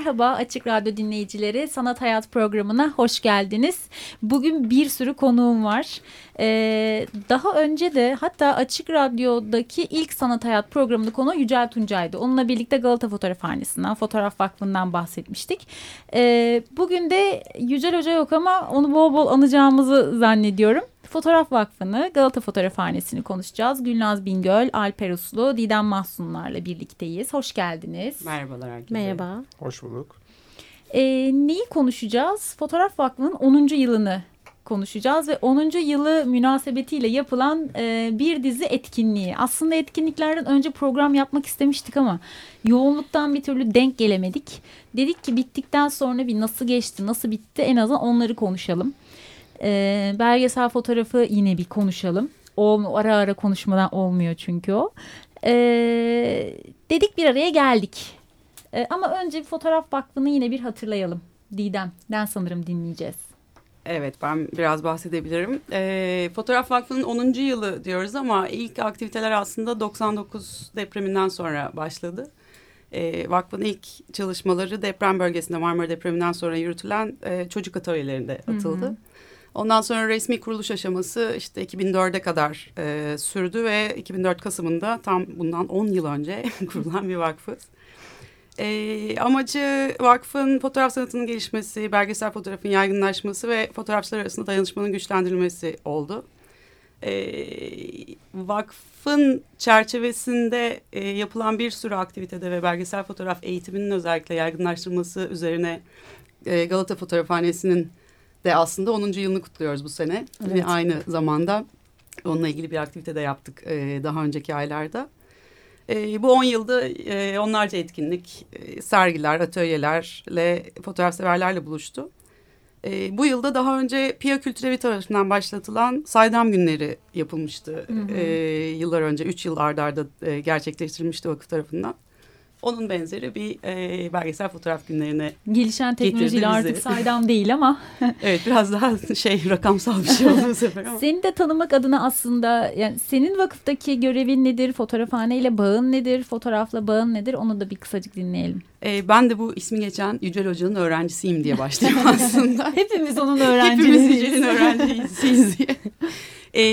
Merhaba Açık Radyo dinleyicileri, Sanat Hayat programına hoş geldiniz. Bugün bir sürü konuğum var. Ee, daha önce de hatta Açık Radyo'daki ilk Sanat Hayat programında konu Yücel Tuncay'dı. Onunla birlikte Galata Fotoğrafhanesi'nden, Fotoğraf Vakfı'ndan bahsetmiştik. Ee, bugün de Yücel Hoca yok ama onu bol bol anacağımızı zannediyorum. Fotoğraf Vakfı'nı, Galata Fotoğrafhanesi'ni konuşacağız. Gülnaz Bingöl, Alper Uslu, Didem Mahsunlar'la birlikteyiz. Hoş geldiniz. Merhabalar herkese. Merhaba. Hoş bulduk. Ee, neyi konuşacağız? Fotoğraf Vakfı'nın 10. yılını konuşacağız ve 10. yılı münasebetiyle yapılan e, bir dizi etkinliği. Aslında etkinliklerden önce program yapmak istemiştik ama yoğunluktan bir türlü denk gelemedik. Dedik ki bittikten sonra bir nasıl geçti, nasıl bitti en azından onları konuşalım. E, belgesel fotoğrafı yine bir konuşalım. O ara ara konuşmadan olmuyor çünkü o. E, dedik bir araya geldik. E, ama önce Fotoğraf Vakfı'nı yine bir hatırlayalım. Didem'den sanırım dinleyeceğiz. Evet ben biraz bahsedebilirim. E, Fotoğraf Vakfı'nın 10. yılı diyoruz ama ilk aktiviteler aslında 99 depreminden sonra başladı. E, vakfın ilk çalışmaları deprem bölgesinde Marmara depreminden sonra yürütülen e, çocuk atölyelerinde atıldı. Hı hı. Ondan sonra resmi kuruluş aşaması işte 2004'e kadar e, sürdü ve 2004 Kasım'ında tam bundan 10 yıl önce kurulan bir vakfız. E, amacı vakfın fotoğraf sanatının gelişmesi, belgesel fotoğrafın yaygınlaşması ve fotoğrafçılar arasında dayanışmanın güçlendirilmesi oldu. E, vakfın çerçevesinde e, yapılan bir sürü aktivitede ve belgesel fotoğraf eğitiminin özellikle yaygınlaştırılması üzerine e, Galata Fotoğrafhanesi'nin de aslında 10. yılını kutluyoruz bu sene. Evet. Ve aynı zamanda onunla ilgili bir aktivite de yaptık e, daha önceki aylarda. E, bu 10 yılda e, onlarca etkinlik, e, sergiler, atölyelerle, fotoğraf severlerle buluştu. E, bu yılda daha önce Pia Kültürevi tarafından başlatılan Saydam Günleri yapılmıştı. Hı hı. E, yıllar önce, 3 yıl ardarda e, gerçekleştirilmişti vakıf tarafından. Onun benzeri bir e, belgesel fotoğraf günlerine Gelişen teknolojiyle artık saydam değil ama. evet biraz daha şey rakamsal bir şey oldu bu sefer ama. Seni de tanımak adına aslında yani senin vakıftaki görevin nedir? Fotoğrafhane ile bağın nedir? Fotoğrafla bağın nedir? Onu da bir kısacık dinleyelim. E, ben de bu ismi geçen Yücel Hoca'nın öğrencisiyim diye başlayayım aslında. Hepimiz onun öğrencileriyiz. Hepimiz Yücel'in öğrencisiyiz diye. E,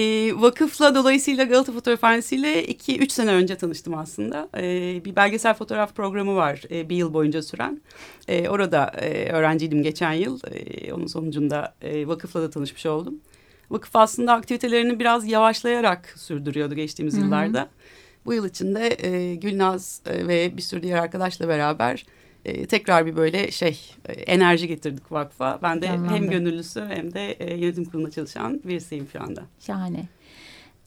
vakıfla dolayısıyla Galata Fotoğrafhanesi ile iki üç sene önce tanıştım aslında. E, bir belgesel fotoğraf programı var e, bir yıl boyunca süren. E, orada e, öğrenciydim geçen yıl. E, onun sonucunda e, vakıfla da tanışmış oldum. Vakıf aslında aktivitelerini biraz yavaşlayarak sürdürüyordu geçtiğimiz Hı -hı. yıllarda. Bu yıl içinde e, Gülnaz e, ve bir sürü diğer arkadaşla beraber e, tekrar bir böyle şey e, enerji getirdik vakfa. Ben de Anladım. hem gönüllüsü hem de e, yönetim kurulunda çalışan birisiyim şu anda. Şahane.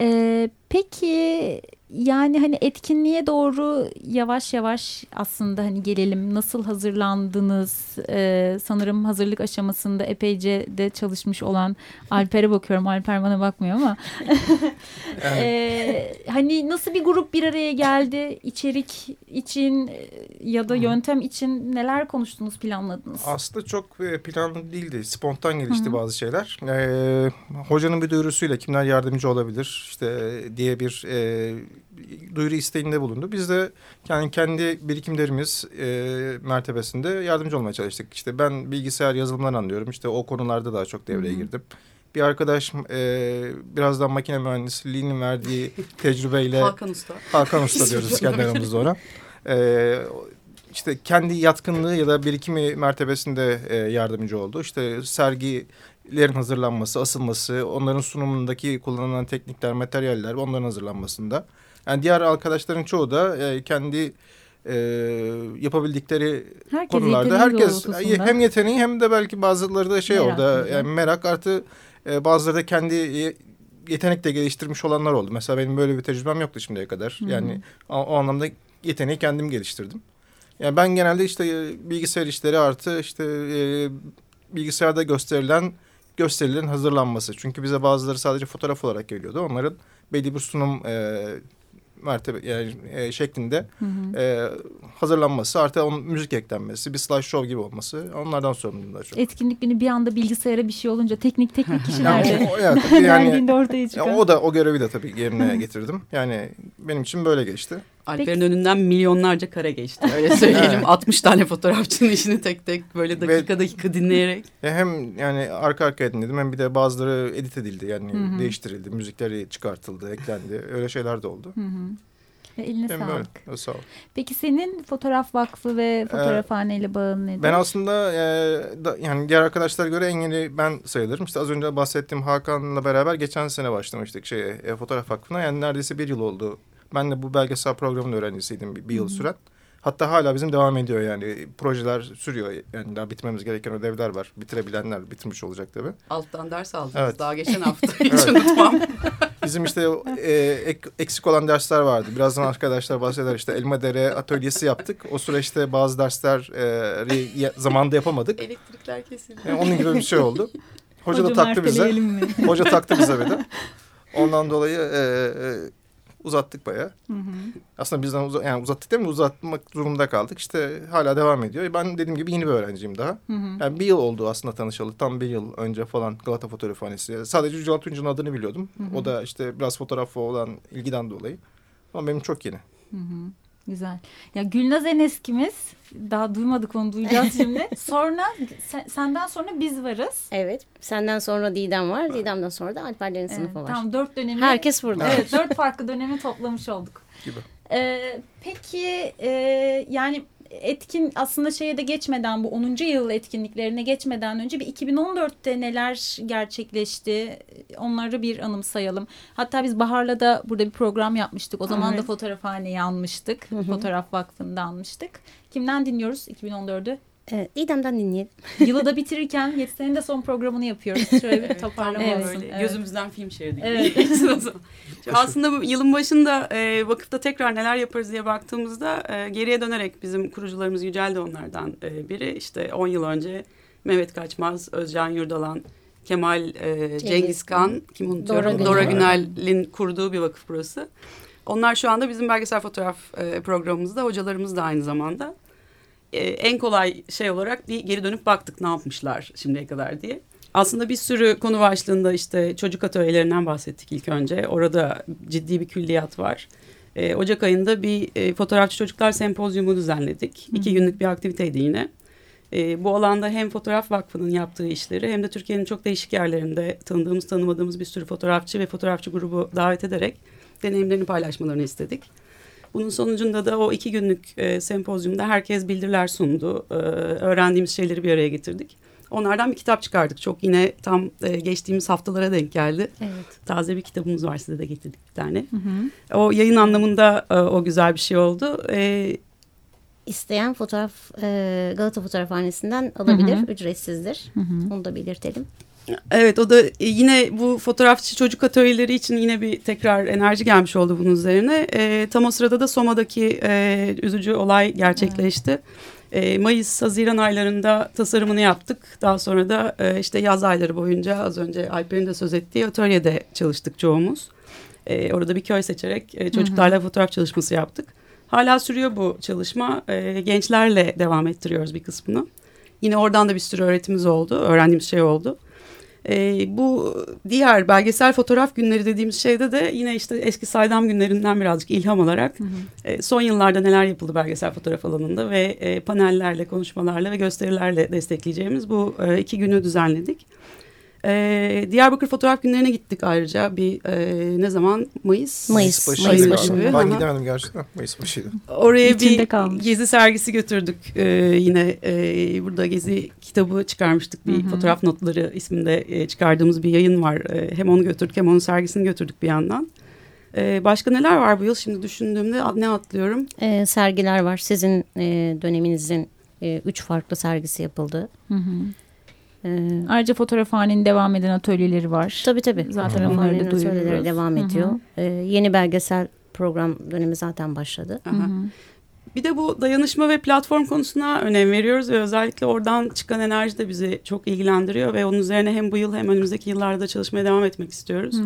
Ee, peki yani hani etkinliğe doğru yavaş yavaş aslında hani gelelim. Nasıl hazırlandınız? Ee, sanırım hazırlık aşamasında epeyce de çalışmış olan Alper'e bakıyorum. Alper bana bakmıyor ama. ee, hani nasıl bir grup bir araya geldi? İçerik için e, ya da yöntem için neler konuştunuz, planladınız? Aslında çok e, planlı değildi. Spontan gelişti Hı -hı. bazı şeyler. Ee, hocanın bir duyurusuyla kimler yardımcı olabilir işte diye bir e, duyuru isteğinde bulundu. Biz de yani kendi birikimlerimiz e, mertebesinde yardımcı olmaya çalıştık. İşte ben bilgisayar yazılımdan anlıyorum. İşte o konularda daha çok devreye girdim. Bir arkadaş e, birazdan makine mühendisliğinin verdiği tecrübeyle... Hakan Usta. Hakan Usta diyoruz kendi aramızda ona. E, işte kendi yatkınlığı ya da birikimi mertebesinde e, yardımcı oldu. İşte sergilerin hazırlanması, asılması, onların sunumundaki kullanılan teknikler, materyaller onların hazırlanmasında. Yani diğer arkadaşların çoğu da e, kendi e, yapabildikleri herkes konularda herkes hem yeteneği hem de belki bazıları da şey merak orada yani merak artı e, bazıları da kendi yetenek de geliştirmiş olanlar oldu. Mesela benim böyle bir tecrübem yoktu şimdiye kadar. Yani o, o anlamda yeteneği kendim geliştirdim. Yani ben genelde işte e, bilgisayar işleri artı işte e, bilgisayarda gösterilen gösterilerin hazırlanması. Çünkü bize bazıları sadece fotoğraf olarak geliyordu. Onların belli bir sunum e, mertebe yani e, şeklinde e, hazırlanması artı onun müzik eklenmesi bir slideshow gibi olması onlardan sorumluyum daha çok. Etkinlik günü bir anda bilgisayara bir şey olunca teknik teknik Yani kişilerde o, yani, ortaya çıkan. o da o görevi de tabii yerine getirdim. Yani benim için böyle geçti. Alper'in önünden milyonlarca kare geçti. Öyle söyleyelim. 60 tane fotoğrafçının işini tek tek böyle dakika dakika dinleyerek. Hem yani arka arkaya dinledim hem bir de bazıları edit edildi yani Hı hı. değiştirildi. Müzikleri çıkartıldı, eklendi. Öyle şeyler de oldu. Hı hı. Eline Hem sağlık. böyle. Sağ ol. Peki senin fotoğraf vakfı ve fotoğrafhaneyle bağın nedir? Ben aslında e, da, yani diğer arkadaşlara göre en yeni ben sayılırım. İşte az önce bahsettiğim Hakan'la beraber geçen sene başlamıştık şeye, e, fotoğraf vakfına. Yani neredeyse bir yıl oldu. Ben de bu belgesel programının öğrencisiydim bir, bir yıl süren. Hatta hala bizim devam ediyor yani projeler sürüyor. Yani daha bitmemiz gereken ödevler var. Bitirebilenler bitirmiş olacak tabii. Alttan ders aldınız. Evet. Daha geçen hafta hiç Evet. unutmam. Bizim işte e, ek- eksik olan dersler vardı. Birazdan arkadaşlar bahseder işte elma dere atölyesi yaptık. O süreçte bazı dersler e, zamanında yapamadık. Elektrikler kesildi. Yani onun gibi bir şey oldu. Hoca da Hocam taktı bize. mi? Hoca taktı bize bir de. Ondan dolayı e, e, uzattık bayağı. Hı hı. Aslında bizden uza, yani uzattık değil mi? Uzatmak durumunda kaldık. İşte hala devam ediyor. Ben dediğim gibi yeni bir öğrenciyim daha. Hı hı. Yani bir yıl oldu aslında tanışalı. Tam bir yıl önce falan Galata Fotoğrafhanesi. Sadece Yücel Tunç'un adını biliyordum. O da işte biraz fotoğrafa olan ilgiden dolayı. Ama benim çok yeni. Hı hı. Güzel. Ya Gülnaz en eskimiz. Daha duymadık onu duyacağız şimdi. sonra sen- senden sonra biz varız. Evet. Senden sonra Didem var. Didem'den sonra da Alperlerin Evet, sınıfı var. Tam dört dönemi. Herkes burada. Evet dört farklı dönemi toplamış olduk. Gibi. Ee, peki e, yani etkin aslında şeye de geçmeden bu 10. yıl etkinliklerine geçmeden önce bir 2014'te neler gerçekleşti onları bir anımsayalım. Hatta biz Bahar'la da burada bir program yapmıştık. O zaman da Evet. fotoğrafhaneyi almıştık. Fotoğraf Vakfı'nda almıştık. Kimden dinliyoruz 2014'ü? Ee, Didem'den dinleyelim. Yılı da bitirirken Yetsen'in de son programını yapıyoruz. Şöyle bir Evet, toparlama Evet. olsun. Böyle Evet. gözümüzden film şeridi. Evet. Aslında bu yılın başında e, vakıfta tekrar neler yaparız diye baktığımızda e, geriye dönerek bizim kurucularımız Yücel de onlardan e, biri. İşte 10 yıl önce Mehmet Kaçmaz, Özcan Yurdalan, Kemal e, Cengiz Kan, kim unutuyorum? Dora Dora, Günel. Günel'in kurduğu bir vakıf burası. Onlar şu anda bizim belgesel fotoğraf e, programımızda, hocalarımız da aynı zamanda. E, en kolay şey olarak bir geri dönüp baktık ne yapmışlar şimdiye kadar diye. Aslında bir sürü konu başlığında işte çocuk atölyelerinden bahsettik ilk önce. Orada ciddi bir külliyat var. E, Ocak ayında bir e, fotoğrafçı çocuklar sempozyumu düzenledik. İki günlük bir aktiviteydi yine. E, bu alanda hem Fotoğraf Vakfı'nın yaptığı işleri hem de Türkiye'nin çok değişik yerlerinde tanıdığımız tanımadığımız bir sürü fotoğrafçı ve fotoğrafçı grubu davet ederek deneyimlerini paylaşmalarını istedik. Bunun sonucunda da o iki günlük e, sempozyumda herkes bildiriler sundu. E, öğrendiğimiz şeyleri bir araya getirdik. Onlardan bir kitap çıkardık. Çok yine tam e, geçtiğimiz haftalara denk geldi. Evet. Taze bir kitabımız var size de getirdik bir tane. O yayın anlamında e, o güzel bir şey oldu. E, İsteyen fotoğraf e, Galata Fotoğrafhanesi'nden alabilir. Hı hı. Ücretsizdir. Onu da belirtelim. Evet o da e, yine bu fotoğrafçı çocuk atölyeleri için yine bir tekrar enerji gelmiş oldu bunun üzerine. E, tam o sırada da Soma'daki e, üzücü olay gerçekleşti. E, Mayıs, Haziran aylarında tasarımını yaptık. Daha sonra da e, işte yaz ayları boyunca az önce Alper'in de söz ettiği atölyede çalıştık çoğumuz. E, orada bir köy seçerek e, çocuklarla fotoğraf çalışması yaptık. Hala sürüyor bu çalışma. E, gençlerle devam ettiriyoruz bir kısmını. Yine oradan da bir sürü öğretimiz oldu, öğrendiğimiz şey oldu. Ee, bu diğer belgesel fotoğraf günleri dediğimiz şeyde de yine işte eski saydam günlerinden birazcık ilham alarak e, son yıllarda neler yapıldı belgesel fotoğraf alanında ve e, panellerle, konuşmalarla ve gösterilerle destekleyeceğimiz bu e, iki günü düzenledik. E, Diyarbakır Fotoğraf Günlerine gittik ayrıca bir e, ne zaman? Mayıs. Mayıs, başıydı Mayıs galiba. başı. Ben Aha. gidemedim gerçekten. Mayıs başıydı. Oraya İçinde bir kalmış. gezi sergisi götürdük. Ee, yine e, burada gezi kitabı çıkarmıştık. Bir fotoğraf notları isminde e, çıkardığımız bir yayın var. E, hem onu götürdük hem onun sergisini götürdük bir yandan. E, başka neler var bu yıl? Şimdi düşündüğümde ne atlıyorum? E, sergiler var. Sizin e, döneminizin e, üç farklı sergisi yapıldı. Hı hı. Ee, Ayrıca fotoğrafhanenin devam eden atölyeleri var. tabii tabii. Zaten onları da duyuruyoruz. atölyeleri devam Hı hı. ediyor. Ee, yeni belgesel program dönemi zaten başladı. Bir de bu dayanışma ve platform konusuna önem veriyoruz ve özellikle oradan çıkan enerji de bizi çok ilgilendiriyor ve onun üzerine hem bu yıl hem önümüzdeki yıllarda çalışmaya devam etmek istiyoruz.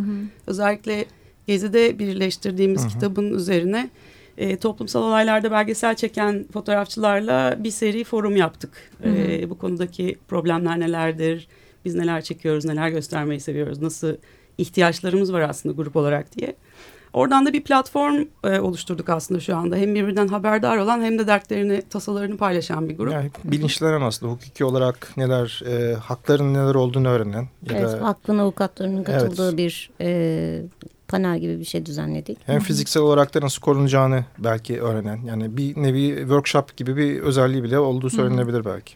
Özellikle Gezi'de birleştirdiğimiz kitabın üzerine e, toplumsal olaylarda belgesel çeken fotoğrafçılarla bir seri forum yaptık. E, bu konudaki problemler nelerdir, biz neler çekiyoruz, neler göstermeyi seviyoruz, nasıl ihtiyaçlarımız var aslında grup olarak diye. Oradan da bir platform e, oluşturduk aslında şu anda. Hem birbirinden haberdar olan hem de dertlerini, tasalarını paylaşan bir grup. Yani bilinçlenen aslında hukuki olarak neler, e, hakların neler olduğunu öğrenen. Ya Evet, da hakkın avukatlarının Evet. katıldığı bir e, panel gibi bir şey düzenledik. hem fiziksel olarak da nasıl korunacağını belki öğrenen. Yani bir nevi workshop gibi bir özelliği bile olduğu söylenebilir belki.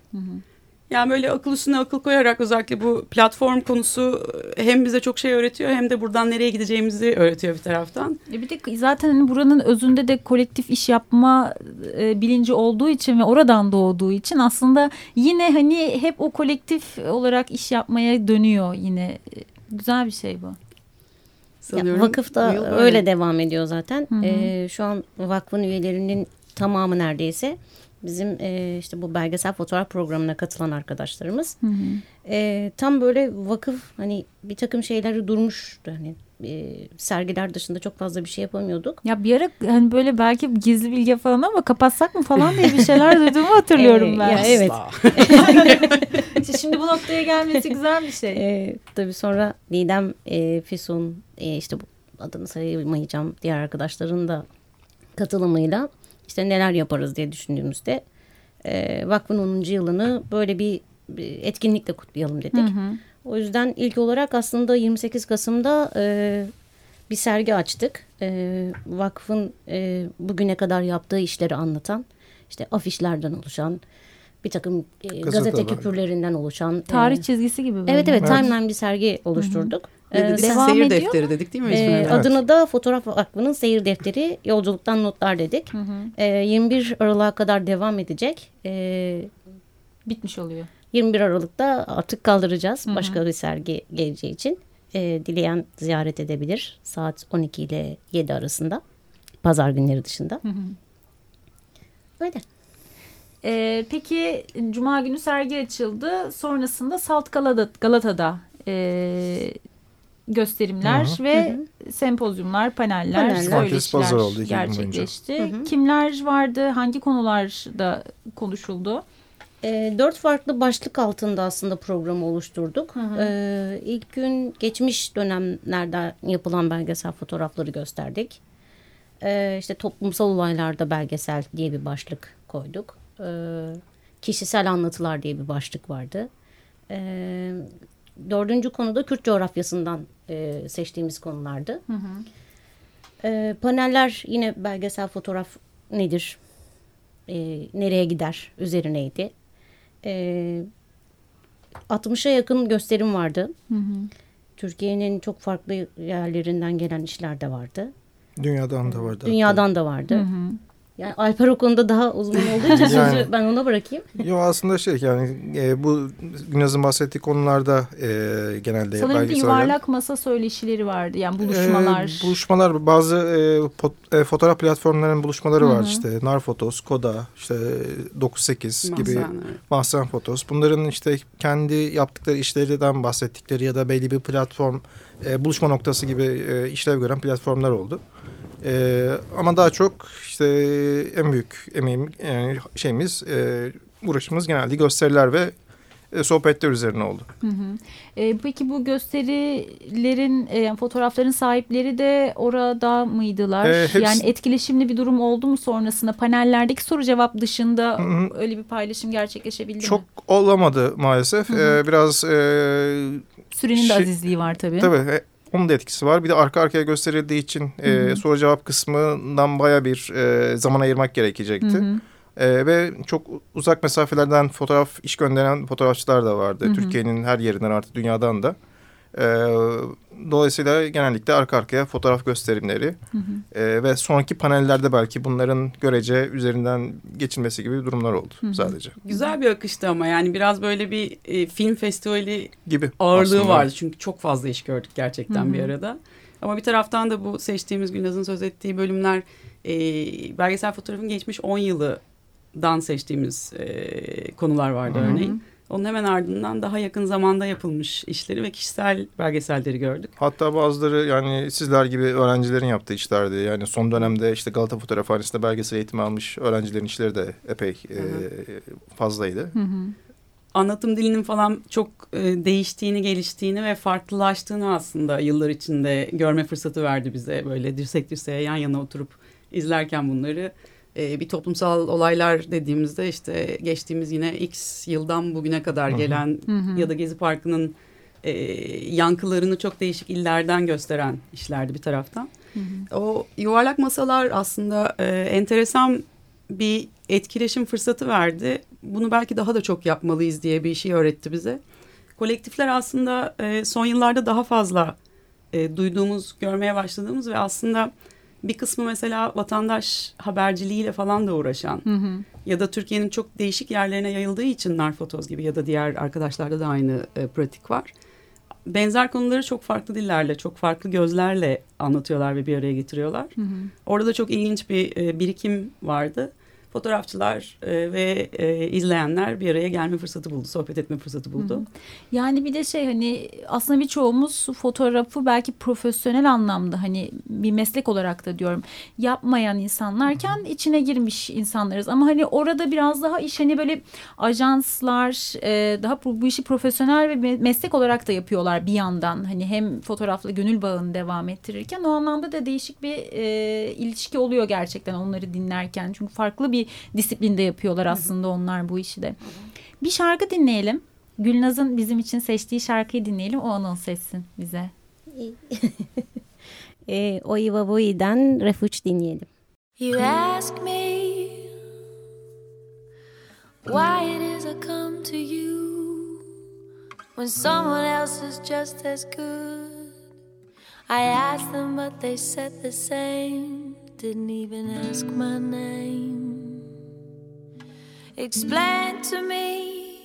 Yani böyle akıl üstüne akıl koyarak özellikle bu platform konusu e, hem bize çok şey öğretiyor hem de buradan nereye gideceğimizi öğretiyor bir taraftan. E bir de zaten hani buranın özünde de kolektif iş yapma e, bilinci olduğu için ve oradan doğduğu için aslında yine hani hep o kolektif olarak iş yapmaya dönüyor yine. E, Güzel bir şey bu. Ya, Sanıyorum vakıf da öyle devam ediyor zaten. Hı hı. Ee, şu an vakfın üyelerinin tamamı neredeyse bizim e, işte bu belgesel fotoğraf programına katılan arkadaşlarımız. Ee, tam böyle vakıf hani bir takım şeyleri durmuştu hani e, sergiler dışında çok fazla bir şey yapamıyorduk. Ya bir ara hani böyle belki gizli bilgi falan ama kapatsak mı falan diye bir şeyler duyduğumu hatırlıyorum ben. ya evet. İşte şimdi bu noktaya gelmesi güzel bir şey. Ee, tabii sonra Didem, e, Füsun, e, işte bu adını sayamayacağım diğer arkadaşların da katılımıyla işte neler yaparız diye düşündüğümüzde e, vakfın 10. yılını böyle bir, bir etkinlikle kutlayalım dedik. O yüzden ilk olarak aslında 28 Kasım'da e, bir sergi açtık. E, vakfın e, bugüne kadar yaptığı işleri anlatan, işte afişlerden oluşan, bir takım e, gazete küpürlerinden oluşan. Tarih e, çizgisi gibi böyle. Evet evet, Evet. timeline bir sergi oluşturduk. Ne Ee, dedik? devam Seyir ediyor defteri dedik değil mi? e? Evet. adını da Fotoğraf Vakfı'nın seyir defteri yolculuktan notlar dedik. Ee, 21 Aralık'a kadar devam edecek. Ee, Bitmiş oluyor. 21 Aralık'ta artık kaldıracağız başka bir sergi geleceği için. Ee, dileyen ziyaret edebilir saat 12 ile 7 arasında. Pazar günleri dışında. Öyle. Ee, peki Cuma günü sergi açıldı. Sonrasında Salt Galata, Galata'da e, gösterimler Hı ve sempozyumlar, paneller, Paneller. Cumartesi, pazar oldu iki söyleşiler gün boyunca. gerçekleşti. Kimler vardı? Hangi konularda konuşuldu? E, dört farklı başlık altında aslında programı oluşturduk. E, ilk gün geçmiş dönemlerde yapılan belgesel fotoğrafları gösterdik. E, işte toplumsal olaylarda belgesel diye bir başlık koyduk. E, kişisel anlatılar diye bir başlık vardı. E, dördüncü konuda Kürt coğrafyasından e, seçtiğimiz konulardı. E, paneller yine belgesel fotoğraf nedir? E, nereye gider üzerineydi. E, 60'a yakın gösterim vardı. Türkiye'nin çok farklı yerlerinden gelen işler de vardı. Dünyadan da vardı. Dünyadan da vardı. Yani Alper o konuda daha uzman olduğu için sözü Yani. ben ona bırakayım. Yo aslında şey yani e, bu Günaz'ın bahsettiği konularda e, genelde Sanırım bir belgeseller- yuvarlak masa söyleşileri vardı. Yani buluşmalar. Ee, buluşmalar bazı e, pot- e, fotoğraf platformlarının buluşmaları var işte Narfotos, Koda, işte 98 gibi Mahzen, evet. Mahzen Fotos. Bunların işte kendi yaptıkları işlerden bahsettikleri ya da belli bir platform e, buluşma noktası gibi e, işlev gören platformlar oldu. E, ama daha çok işte en büyük emeğim yani şeyimiz e, uğraşımız genelde gösteriler ve e, sohbetler üzerine oldu. E, peki bu gösterilerin, e, yani fotoğrafların sahipleri de orada mıydılar? E, hepsi- Yani etkileşimli bir durum oldu mu sonrasında? Panellerdeki soru cevap dışında hı. öyle bir paylaşım gerçekleşebildi Çok mi? olamadı maalesef. E, biraz e, Sürenin de şey- azizliği var tabii. Tabii e, onun da etkisi var. Bir de arka arkaya gösterildiği için e, soru cevap kısmından baya bir e, zaman ayırmak gerekecekti. E, ve çok uzak mesafelerden fotoğraf iş gönderen fotoğrafçılar da vardı. Türkiye'nin her yerinden artık dünyadan da. E, dolayısıyla genellikle arka arkaya fotoğraf gösterimleri hı hı. E, ve sonraki panellerde belki bunların görece üzerinden geçilmesi gibi durumlar oldu hı hı. sadece. Güzel bir akıştı ama yani biraz böyle bir e, film festivali gibi ağırlığı aslında. vardı. Çünkü çok fazla iş gördük gerçekten hı hı. bir arada. Ama bir taraftan da bu seçtiğimiz Gülnaz'ın söz ettiği bölümler e, belgesel fotoğrafın geçmiş 10 yılıdan seçtiğimiz e, konular vardı Hı -hı. örneğin. Onun hemen ardından daha yakın zamanda yapılmış işleri ve kişisel belgeselleri gördük. Hatta bazıları yani sizler gibi öğrencilerin yaptığı işlerdi. Yani son dönemde işte Galata Fotoğrafhanesi'nde belgesel eğitimi almış öğrencilerin işleri de epey e, fazlaydı. Hı hı. Anlatım dilinin falan çok e, değiştiğini, geliştiğini ve farklılaştığını aslında yıllar içinde görme fırsatı verdi bize. Böyle dirsek dirseğe yan yana oturup izlerken bunları e, bir toplumsal olaylar dediğimizde işte geçtiğimiz yine X yıldan bugüne kadar gelen hı hı. ya da Gezi Parkı'nın e, yankılarını çok değişik illerden gösteren işlerdi bir taraftan. Hı hı. O yuvarlak masalar aslında e, enteresan bir etkileşim fırsatı verdi. Bunu belki daha da çok yapmalıyız diye bir şey öğretti bize. Kolektifler aslında e, son yıllarda daha fazla e, duyduğumuz, görmeye başladığımız ve aslında bir kısmı mesela vatandaş haberciliğiyle falan da uğraşan hı hı. ya da Türkiye'nin çok değişik yerlerine yayıldığı için Narfotoz gibi ya da diğer arkadaşlarda da aynı e, pratik var. Benzer konuları çok farklı dillerle, çok farklı gözlerle anlatıyorlar ve bir araya getiriyorlar. Hı hı. Orada da çok ilginç bir e, birikim vardı fotoğrafçılar e, ve e, izleyenler bir araya gelme fırsatı buldu, sohbet etme fırsatı buldu. Hı. Yani bir de şey hani aslında birçoğumuz fotoğrafı belki profesyonel anlamda hani bir meslek olarak da diyorum yapmayan insanlarken hı. içine girmiş insanlarız. Ama hani orada biraz daha iş hani böyle ajanslar e, daha bu işi profesyonel ve meslek olarak da yapıyorlar bir yandan. Hani hem fotoğrafla gönül bağını devam ettirirken o anlamda da değişik bir e, ilişki oluyor gerçekten onları dinlerken. Çünkü farklı bir bir disiplinde yapıyorlar aslında onlar bu işi de. Bir şarkı dinleyelim. Gülnaz'ın bizim için seçtiği şarkıyı dinleyelim. O anons etsin bize. e, Oiva Boi'den Refuge dinleyelim. You ask me why it is I come to you when someone else is just as good. I asked them, but they said the same. Didn't even ask my name. Explain to me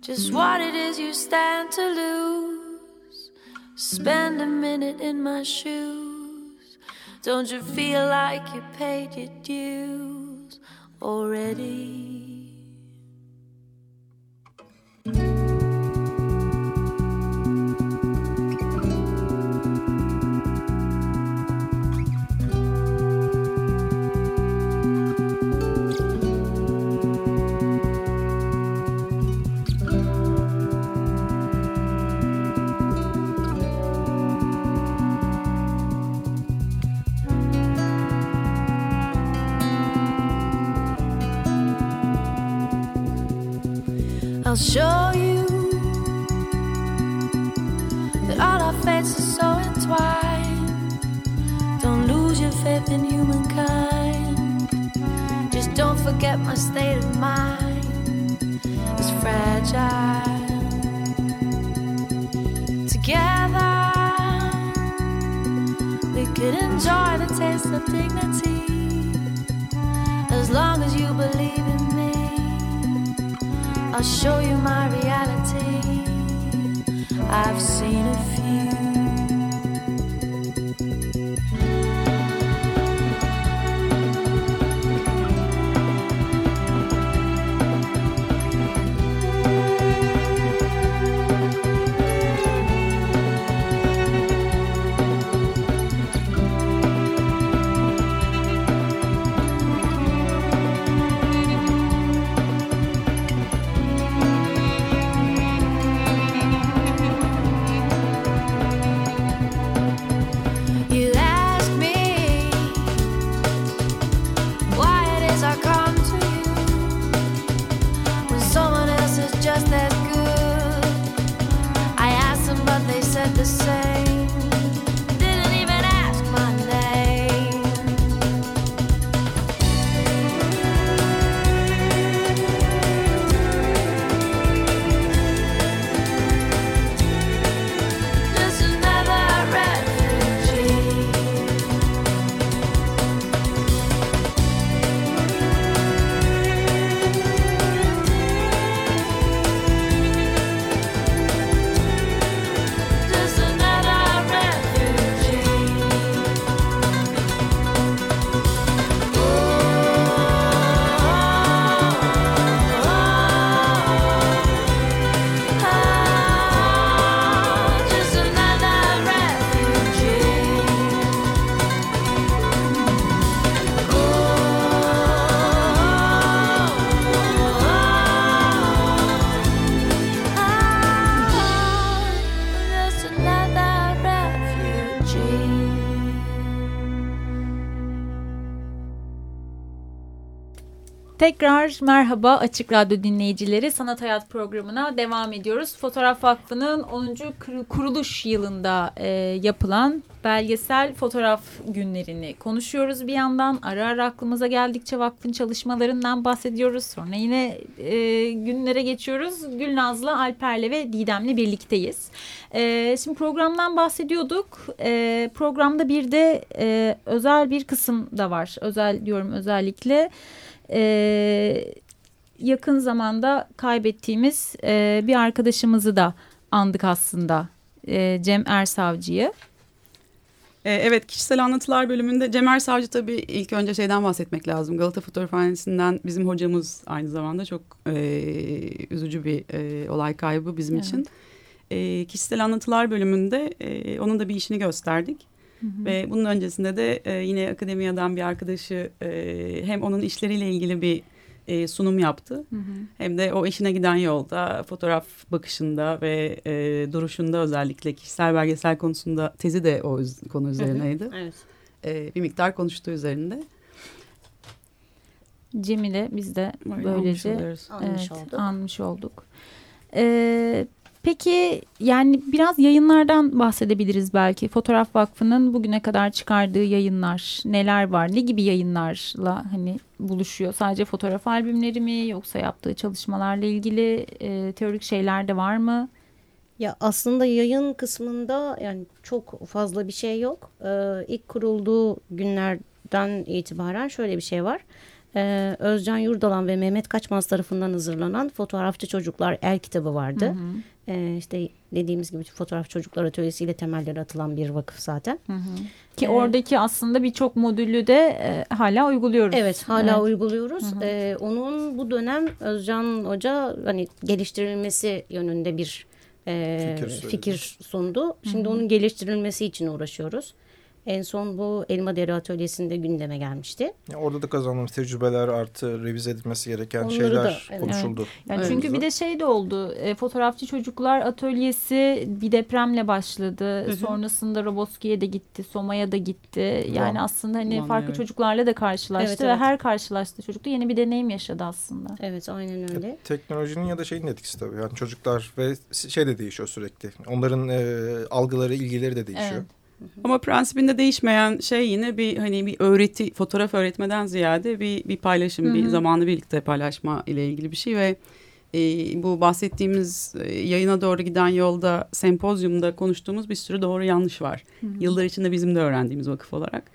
just what it is you stand to lose. Spend a minute in my shoes. Don't you feel like you paid your dues already? I'll show Tekrar merhaba Açık Radyo dinleyicileri. Sanat Hayat programına devam ediyoruz. Fotoğraf Vakfı'nın 10. kuruluş yılında e, yapılan belgesel fotoğraf günlerini konuşuyoruz bir yandan. Ara ara aklımıza geldikçe vakfın çalışmalarından bahsediyoruz. Sonra yine e, günlere geçiyoruz. Gülnaz'la, Alper'le ve Didem'le birlikteyiz. E, şimdi programdan bahsediyorduk. E, programda bir de e, özel bir kısım da var. Özel diyorum özellikle e, yakın zamanda kaybettiğimiz e, bir arkadaşımızı da andık aslında. E, Cem Ersavcı'yı. Ee, evet kişisel anlatılar bölümünde Cemer Savcı tabii ilk önce şeyden bahsetmek lazım. Galata Fotoğrafhanesi'nden bizim hocamız aynı zamanda çok e, üzücü bir e, olay kaybı bizim Evet. için. E, kişisel anlatılar bölümünde e, onun da bir işini gösterdik. Ve bunun öncesinde de e, yine akademiyadan bir arkadaşı e, hem onun işleriyle ilgili bir e, sunum yaptı. Hem de o işine giden yolda fotoğraf bakışında ve e, duruşunda özellikle kişisel belgesel konusunda tezi de o konu üzerineydi. Evet. E, bir miktar konuştuğu üzerinde. Cem'i biz de Böyle böylece. Anmış evet, olduk. anmış olduk. Ee, peki yani biraz yayınlardan bahsedebiliriz belki. Fotoğraf Vakfı'nın bugüne kadar çıkardığı yayınlar neler var? Ne gibi yayınlarla hani buluşuyor? Sadece fotoğraf albümleri mi yoksa yaptığı çalışmalarla ilgili e, teorik şeyler de var mı? Ya aslında yayın kısmında yani çok fazla bir şey yok. Ee, ilk kurulduğu günlerden itibaren şöyle bir şey var. Ee, Özcan Yurdalan ve Mehmet Kaçmaz tarafından hazırlanan Fotoğrafçı Çocuklar El kitabı vardı. Ee, işte dediğimiz gibi Fotoğraf Çocuklar Atölyesi ile temelleri atılan bir vakıf zaten. Ki Evet. oradaki aslında birçok modülü de e, hala uyguluyoruz. Evet hala Evet. uyguluyoruz. Ee, onun bu dönem Özcan Hoca hani geliştirilmesi yönünde bir e, Fikir fikir sundu. Şimdi onun geliştirilmesi için uğraşıyoruz. En son bu Elma Deri Atölyesi'nde gündeme gelmişti. Ya orada da kazandığımız tecrübeler artı revize edilmesi gereken Onları şeyler da, evet. konuşuldu. Yani Evet. çünkü bir de şey de oldu. E, fotoğrafçı çocuklar atölyesi bir depremle başladı. Sonrasında Roboski'ye de gitti, Soma'ya da gitti. Yani Van. aslında hani Van, farklı evet. çocuklarla da karşılaştı Evet, ve evet. her karşılaştığı çocuk da yeni bir deneyim yaşadı aslında. Evet aynen öyle. Teknolojinin ya da şeyin etkisi tabii. Yani çocuklar ve şey de değişiyor sürekli. Onların e, algıları, ilgileri de değişiyor. Evet. Ama prensibinde değişmeyen şey yine bir hani bir öğreti, fotoğraf öğretmeden ziyade bir bir paylaşım, Hı bir zamanı birlikte paylaşma ile ilgili bir şey ve e, bu bahsettiğimiz e, yayına doğru giden yolda sempozyumda konuştuğumuz bir sürü doğru yanlış var. Yıllar içinde bizim de öğrendiğimiz vakıf olarak.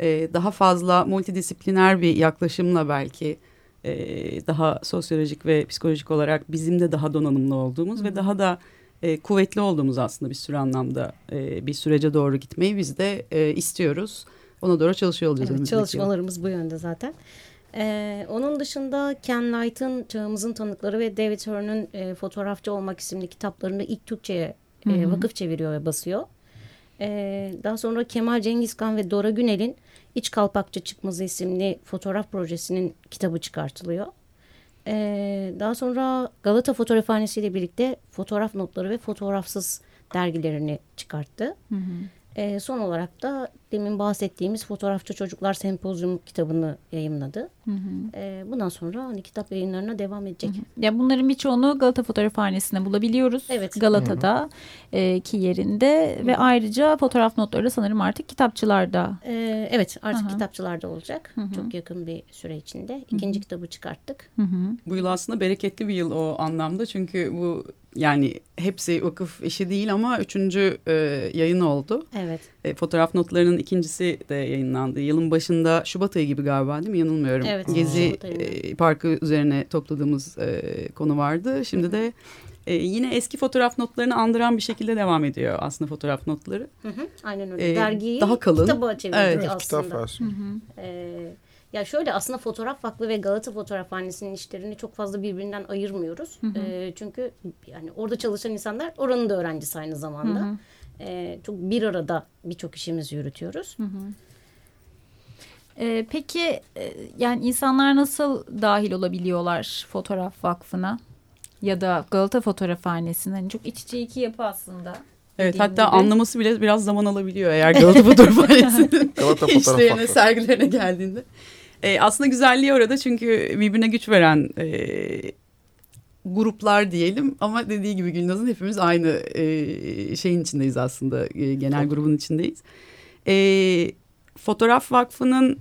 E, daha fazla multidisipliner bir yaklaşımla belki e, daha sosyolojik ve psikolojik olarak bizim de daha donanımlı olduğumuz ve daha da e, kuvvetli olduğumuz aslında bir sürü anlamda e, bir sürece doğru gitmeyi biz de e, istiyoruz. Ona doğru çalışıyor olacağız. Evet, önümüzdeki yıl. çalışmalarımız bu yönde zaten. Ee, onun dışında Ken Light'ın Çağımızın Tanıkları ve David Hearn'ın e, Fotoğrafçı Olmak isimli kitaplarını ilk Türkçe'ye e, vakıf çeviriyor ve basıyor. Ee, daha sonra Kemal Cengizkan ve Dora Günel'in İç Kalpakçı Çıkmazı isimli fotoğraf projesinin kitabı çıkartılıyor. Ee, daha sonra Galata Fotoğrafhanesi ile birlikte fotoğraf notları ve fotoğrafsız dergilerini çıkarttı. Ee, son olarak da demin bahsettiğimiz Fotoğrafçı Çocuklar Sempozyum kitabını yayımladı. Ee, bundan sonra hani kitap yayınlarına devam edecek. Ya bunların birçoğunu Galata Fotoğrafhanesi'nde bulabiliyoruz. Evet. Galata'da e, ki yerinde ve ayrıca fotoğraf notları da sanırım artık kitapçılarda. Ee, evet artık Aha. kitapçılarda olacak. Çok yakın bir süre içinde. İkinci kitabı çıkarttık. Bu yıl aslında bereketli bir yıl o anlamda çünkü bu yani hepsi vakıf işi değil ama üçüncü e, yayın oldu. Evet. E, fotoğraf notlarının ikincisi de yayınlandı. Yılın başında Şubat ayı gibi galiba değil mi? Yanılmıyorum. Evet, Gezi e, parkı üzerine topladığımız e, konu vardı. Şimdi de e, yine eski fotoğraf notlarını andıran bir şekilde devam ediyor aslında fotoğraf notları. Hı hı, aynen öyle. Ee, Dergiyi daha kalın. kitaba çevirdik Evet, Evet, aslında. kitap versiyonu. Ee, ya şöyle aslında Fotoğraf Vakfı ve Galata Fotoğrafhanesi'nin işlerini çok fazla birbirinden ayırmıyoruz. Ee, çünkü yani orada çalışan insanlar oranın da öğrencisi aynı zamanda. Ee, çok bir arada birçok işimizi yürütüyoruz. E, peki e, yani insanlar nasıl dahil olabiliyorlar Fotoğraf Vakfı'na ya da Galata Fotoğrafhanesi'ne? Hani çok iç içe iki yapı aslında. Evet hatta gibi. anlaması bile biraz zaman alabiliyor eğer Galata Fotoğrafhanesi'nin Galata Fotoğraf işlerine, Vakfı. sergilerine geldiğinde. E, aslında güzelliği orada çünkü birbirine güç veren e, gruplar diyelim ama dediği gibi Gülnaz'ın hepimiz aynı e, şeyin içindeyiz aslında e, genel grubun içindeyiz. E, Fotoğraf Vakfı'nın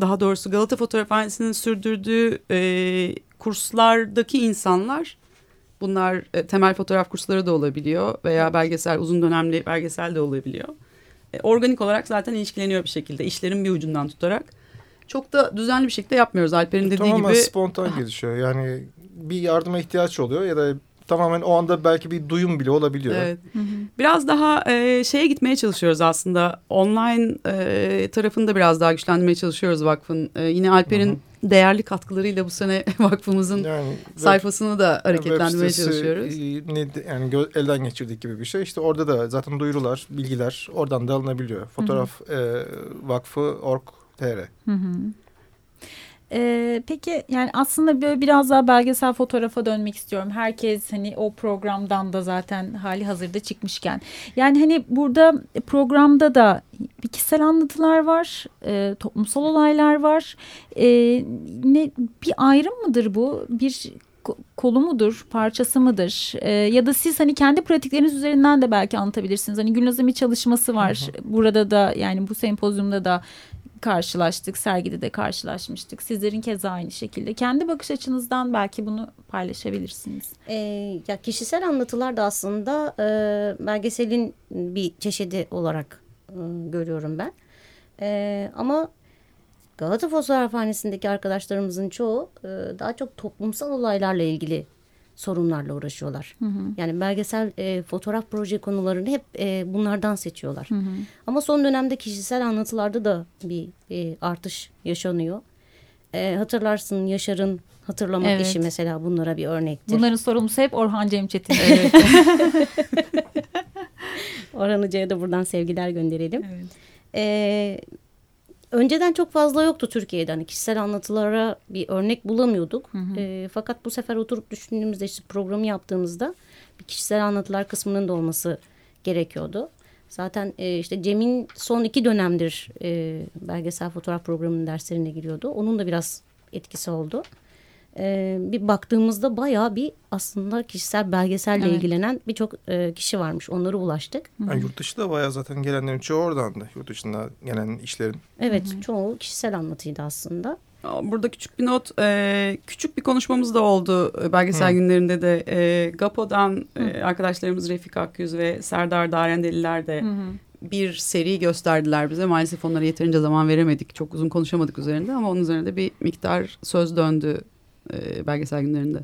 daha doğrusu Galata Fotoğrafhanesi'nin sürdürdüğü e, kurslardaki insanlar bunlar e, temel fotoğraf kursları da olabiliyor veya belgesel uzun dönemli belgesel de olabiliyor. E, organik olarak zaten ilişkileniyor bir şekilde işlerin bir ucundan tutarak. Çok da düzenli bir şekilde yapmıyoruz Alper'in dediği Tamamen gibi. spontan gelişiyor. Yani bir yardıma ihtiyaç oluyor ya da tamamen o anda belki bir duyum bile olabiliyor. Evet. Biraz daha e, şeye gitmeye çalışıyoruz aslında. Online e, tarafını da biraz daha güçlendirmeye çalışıyoruz vakfın. E, yine Alper'in değerli katkılarıyla bu sene vakfımızın Yani web- sayfasını da hareketlendirmeye web sitesi, çalışıyoruz. e, Ne, yani gö- elden geçirdik gibi bir şey. İşte orada da zaten duyurular, bilgiler oradan da alınabiliyor. Fotoğraf e, vakfı org.tr. Hı hı. Ee, peki yani aslında böyle biraz daha belgesel fotoğrafa dönmek istiyorum. Herkes hani o programdan da zaten hali hazırda çıkmışken. Yani hani burada programda da bir kişisel anlatılar var, e, toplumsal olaylar var. E, ne bir ayrım mıdır bu? Bir ko- kolu mudur, parçası mıdır? E, ya da siz hani kendi pratikleriniz üzerinden de belki anlatabilirsiniz. Hani Gülnaz'ın bir çalışması var. Burada da yani bu sempozyumda da karşılaştık. Sergide de karşılaşmıştık. Sizlerin keza aynı şekilde. Kendi bakış açınızdan belki bunu paylaşabilirsiniz. Ee, ya kişisel anlatılar da aslında e, belgeselin bir çeşidi olarak e, görüyorum ben. E, ama Galata Fotoğrafhanesi'ndeki arkadaşlarımızın çoğu e, daha çok toplumsal olaylarla ilgili sorunlarla uğraşıyorlar. Yani belgesel e, fotoğraf proje konularını hep e, bunlardan seçiyorlar. Ama son dönemde kişisel anlatılarda da bir e, artış yaşanıyor. E, hatırlarsın Yaşar'ın hatırlamak Evet. işi mesela bunlara bir örnektir. Bunların sorumlusu hep Orhan Cemçetin. Orhan Hoca'ya da buradan sevgiler gönderelim. Evet. Ee, önceden çok fazla yoktu Türkiye'de. Hani kişisel anlatılara bir örnek bulamıyorduk. Ee, fakat bu sefer oturup düşündüğümüzde işte programı yaptığımızda bir kişisel anlatılar kısmının da olması gerekiyordu. Zaten e, işte Cem'in son iki dönemdir e, belgesel fotoğraf programının derslerine giriyordu. Onun da biraz etkisi oldu. Ee, bir baktığımızda bayağı bir aslında kişisel belgeselle Evet. ilgilenen birçok e, kişi varmış. Onlara ulaştık. Yani yurt dışı da bayağı zaten gelenlerin çoğu oradan da. Yurt dışında gelen işlerin. Evet, çoğu kişisel anlatıydı aslında. Burada küçük bir not, e, küçük bir konuşmamız da oldu e, belgesel günlerinde de. E, GAPO'dan e, arkadaşlarımız Refik Akyüz ve Serdar Darendeliler de bir seri gösterdiler bize. Maalesef onlara yeterince zaman veremedik. Çok uzun konuşamadık üzerinde ama onun üzerinde bir miktar söz döndü e, belgesel günlerinde.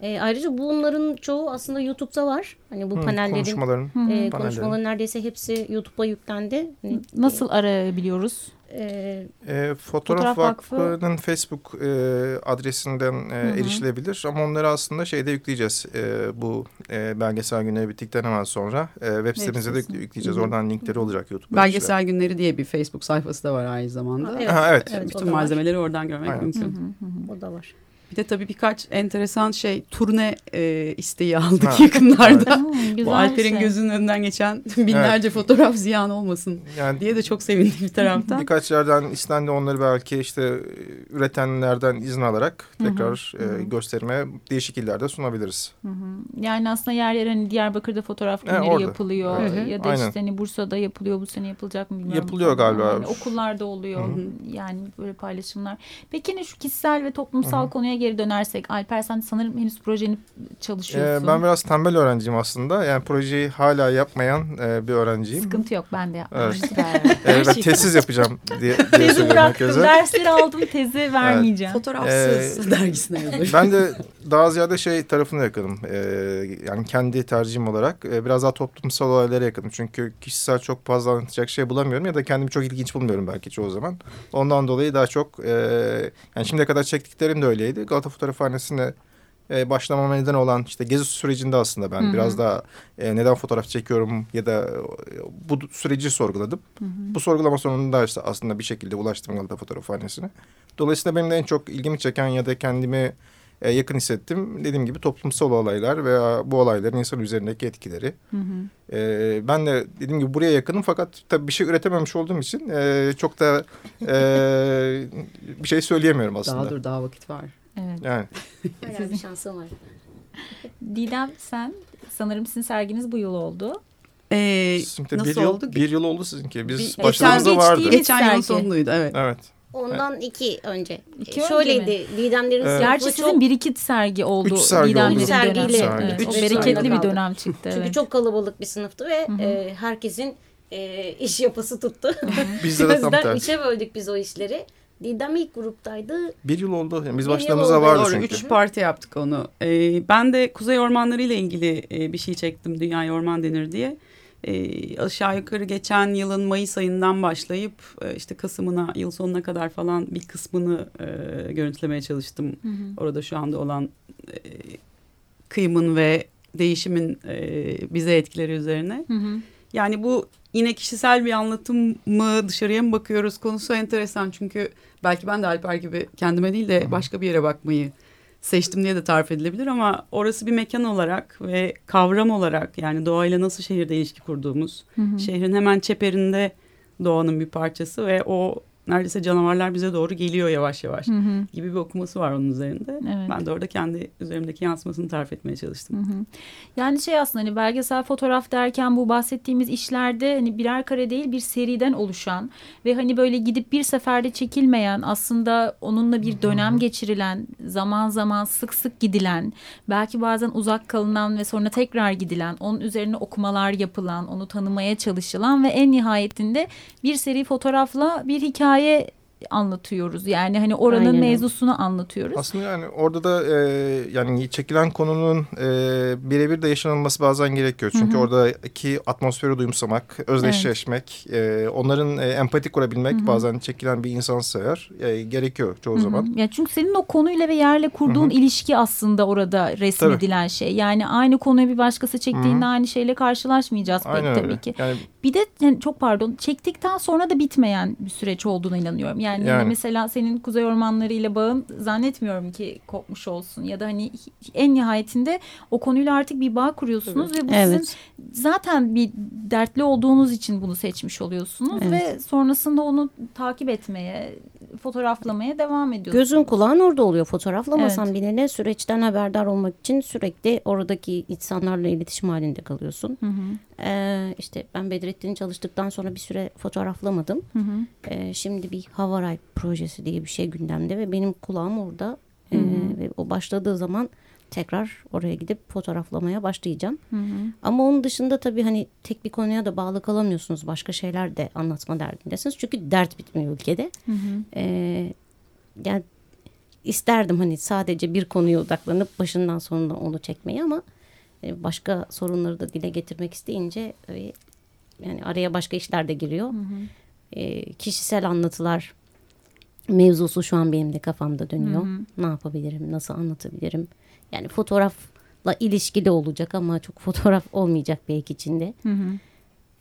E, ayrıca bunların çoğu aslında YouTube'da var. Hani bu Hı, panellerin konuşmaların. e, panellerin. konuşmaların neredeyse hepsi YouTube'a yüklendi. Hani, Nasıl arayabiliyoruz? e, E, Fotoğraf, Fotoğraf Vakfı- Vakfı'nın Facebook e, adresinden e, erişilebilir ama onları aslında şeyde yükleyeceğiz. E, bu e, belgesel günleri bittikten hemen sonra e, web sitemize de yükleyeceğiz. Oradan linkleri olacak YouTube'da. Belgesel günleri diye bir Facebook sayfası da var aynı zamanda. Evet. Ha, evet. Evet, Bütün var. malzemeleri oradan görmek Aynen. mümkün. o da var. Bir de tabii birkaç enteresan şey turne e, isteği aldık Ha, yakınlarda. Güzel Bu Alper'in şey. gözünün önünden geçen binlerce fotoğraf ziyan olmasın Yani diye de çok sevindim bir taraftan. birkaç yerden istendi onları belki işte e, üretenlerden izin alarak tekrar e, gösterime değişik illerde sunabiliriz. Yani aslında yer yer hani Diyarbakır'da fotoğraf günleri orada. yapılıyor. Evet. Ya da Aynen. işte hani Bursa'da yapılıyor. Bu sene yapılacak mı bilmiyorum. Yapılıyor galiba. Yani okullarda oluyor. Yani böyle paylaşımlar. Peki ne şu kişisel ve toplumsal konuya geri dönersek. Alper sen sanırım henüz projeni çalışıyorsun. E, ben biraz tembel öğrenciyim aslında. Yani projeyi hala yapmayan e, bir öğrenciyim. Sıkıntı yok ben de yapmam. Evet. Süper. E, ben tesis yapacağım diye, diye Tezi söylüyorum bıraktım. herkese. Dersleri aldım. Tezi vermeyeceğim. Fotoğrafsız dergisine yazıyor. Ben de daha ziyade şey tarafına yakınım. Ee, yani kendi tercihim olarak e, biraz daha toplumsal olaylara yakınım. Çünkü kişisel çok fazla anlatacak şey bulamıyorum ya da kendimi çok ilginç bulmuyorum belki çoğu zaman. Ondan dolayı daha çok e, yani şimdiye kadar çektiklerim de öyleydi. Galata Fotoğrafhanesi'ne e, başlamama neden olan işte gezi sürecinde aslında ben biraz daha e, neden fotoğraf çekiyorum ya da e, bu süreci sorguladım. Bu sorgulama sonunda işte aslında bir şekilde ulaştım Galata Fotoğrafhanesi'ne. Dolayısıyla benim de en çok ilgimi çeken ya da kendimi e, yakın hissettim. Dediğim gibi toplumsal olaylar veya bu olayların insan üzerindeki etkileri. Hı hı. E, ben de dediğim gibi buraya yakınım fakat tabii bir şey üretememiş olduğum için e, çok da e, bir şey söyleyemiyorum aslında. Daha dur daha vakit var. Evet. Yani bir şansım var. Didem sen sanırım sizin serginiz bu yıl oldu. Ee, nasıl bir yıl, oldu? bir yıl oldu sizinki. Biz Bir- başladığımızda vardı. Geçen sergi. sonundaydı evet. Evet. Ondan iki önce. İki Ee, önce Şöyleydi. Didemlerin Evet. Gerçi çok... sizin bir iki sergi oldu. Üç sergi Didemlerin oldu. Sergiyle, Evet, üç o bereketli bir kaldı. dönem çıktı. Çünkü evet. çok kalabalık bir sınıftı ve hı. e, herkesin e, iş yapısı tuttu. Bizde de tam tersi. üçe böldük biz o işleri. Didem ilk gruptaydı. Bir yıl oldu. Yani biz Bir yıl başladığımızda oldu. vardı Doğru çünkü. üç parti yaptık onu. Ee, ben de Kuzey Ormanları ile ilgili e, bir şey çektim. Dünya Orman denir diye. Ee, aşağı yukarı geçen yılın Mayıs ayından başlayıp e, işte Kasım'ına yıl sonuna kadar falan bir kısmını e, görüntülemeye çalıştım. Hı hı. Orada şu anda olan e, kıyımın ve değişimin e, bize etkileri üzerine. Hı hı. Yani bu yine kişisel bir anlatım mı dışarıya mı bakıyoruz konusu enteresan çünkü belki ben de Alper gibi kendime değil de başka bir yere bakmayı seçtim diye de tarif edilebilir ama orası bir mekan olarak ve kavram olarak yani doğayla nasıl şehirde ilişki kurduğumuz Hı hı. şehrin hemen çeperinde doğanın bir parçası ve o neredeyse canavarlar bize doğru geliyor yavaş yavaş Hı hı. gibi bir okuması var onun üzerinde. Evet. Ben de orada kendi üzerimdeki yansımasını tarif etmeye çalıştım. Hı hı. Yani şey aslında hani belgesel fotoğraf derken bu bahsettiğimiz işlerde hani birer kare değil bir seriden oluşan ve hani böyle gidip bir seferde çekilmeyen aslında onunla bir dönem geçirilen zaman zaman sık sık gidilen belki bazen uzak kalınan ve sonra tekrar gidilen onun üzerine okumalar yapılan onu tanımaya çalışılan ve en nihayetinde bir seri fotoğrafla bir hikaye Daje anlatıyoruz. Yani hani oranın Aynen mevzusunu anlatıyoruz. Aslında yani orada da e, yani çekilen konunun e, birebir de yaşanılması bazen gerekiyor. Çünkü Hı hı. oradaki atmosferi duyumsamak, özdeşleşmek, e, onların e, empati kurabilmek Hı hı. bazen çekilen bir insan sayar e, gerekiyor çoğu Hı hı. zaman. Ya çünkü senin o konuyla ve yerle kurduğun ilişki aslında orada resmedilen şey. Yani aynı konuyu bir başkası çektiğinde aynı şeyle karşılaşmayacağız pek Aynen tabii öyle. ki. Yani Bir de yani çok pardon çektikten sonra da bitmeyen bir süreç olduğuna inanıyorum. Yani, Yani. mesela senin Kuzey Ormanları ile bağın zannetmiyorum ki kopmuş olsun. Ya da hani en nihayetinde o konuyla artık bir bağ kuruyorsunuz ve bu sizin Evet. zaten bir dertli olduğunuz için bunu seçmiş oluyorsunuz Evet. ve sonrasında onu takip etmeye, fotoğraflamaya devam ediyorsunuz. Gözün kulağın orada oluyor. Fotoğraflamasan Evet. bile ne süreçten haberdar olmak için sürekli oradaki insanlarla iletişim halinde kalıyorsun. Hı hı, Ee, işte ben Bedrettin'i çalıştıktan sonra bir süre fotoğraflamadım. hı hı. Ee, şimdi bir Havaray projesi diye bir şey gündemde ve benim kulağım orada. Ee, Hı hı. ve o başladığı zaman tekrar oraya gidip fotoğraflamaya başlayacağım. Hı hı. Ama onun dışında tabii hani tek bir konuya da bağlı kalamıyorsunuz. Başka şeyler de anlatma derdindesiniz. Çünkü dert bitmiyor ülkede. Hı hı. Ee, yani isterdim hani sadece bir konuya odaklanıp başından sonuna onu çekmeyi ama e, başka sorunları da dile getirmek isteyince e, yani araya başka işler de giriyor. E, kişisel anlatılar mevzusu şu an benim de kafamda dönüyor. Ne yapabilirim, nasıl anlatabilirim? Yani fotoğrafla ilişkili olacak ama çok fotoğraf olmayacak belki içinde. Hı hı.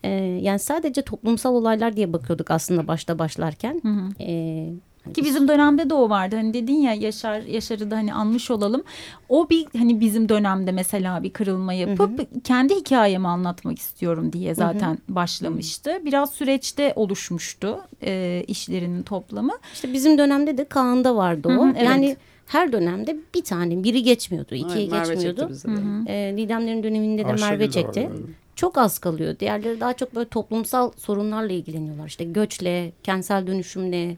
E, yani sadece toplumsal olaylar diye bakıyorduk aslında başta başlarken. Hı hı. E, Ki bizim dönemde de o vardı. Hani dedin ya Yaşar Yaşar'ı da hani anmış olalım. O bir hani bizim dönemde mesela bir kırılma yapıp kendi hikayemi anlatmak istiyorum diye zaten başlamıştı. Biraz süreçte oluşmuştu e, işlerinin toplamı. İşte bizim dönemde de Kaan'da vardı o. Hı hı, evet. Yani her dönemde bir tane biri geçmiyordu, ikiye Evet, geçmiyordu. Ee, Didemlerin döneminde de Ayşegül Merve çekti. Çok az kalıyor. Diğerleri daha çok böyle toplumsal sorunlarla ilgileniyorlar. İşte göçle, kentsel dönüşümle,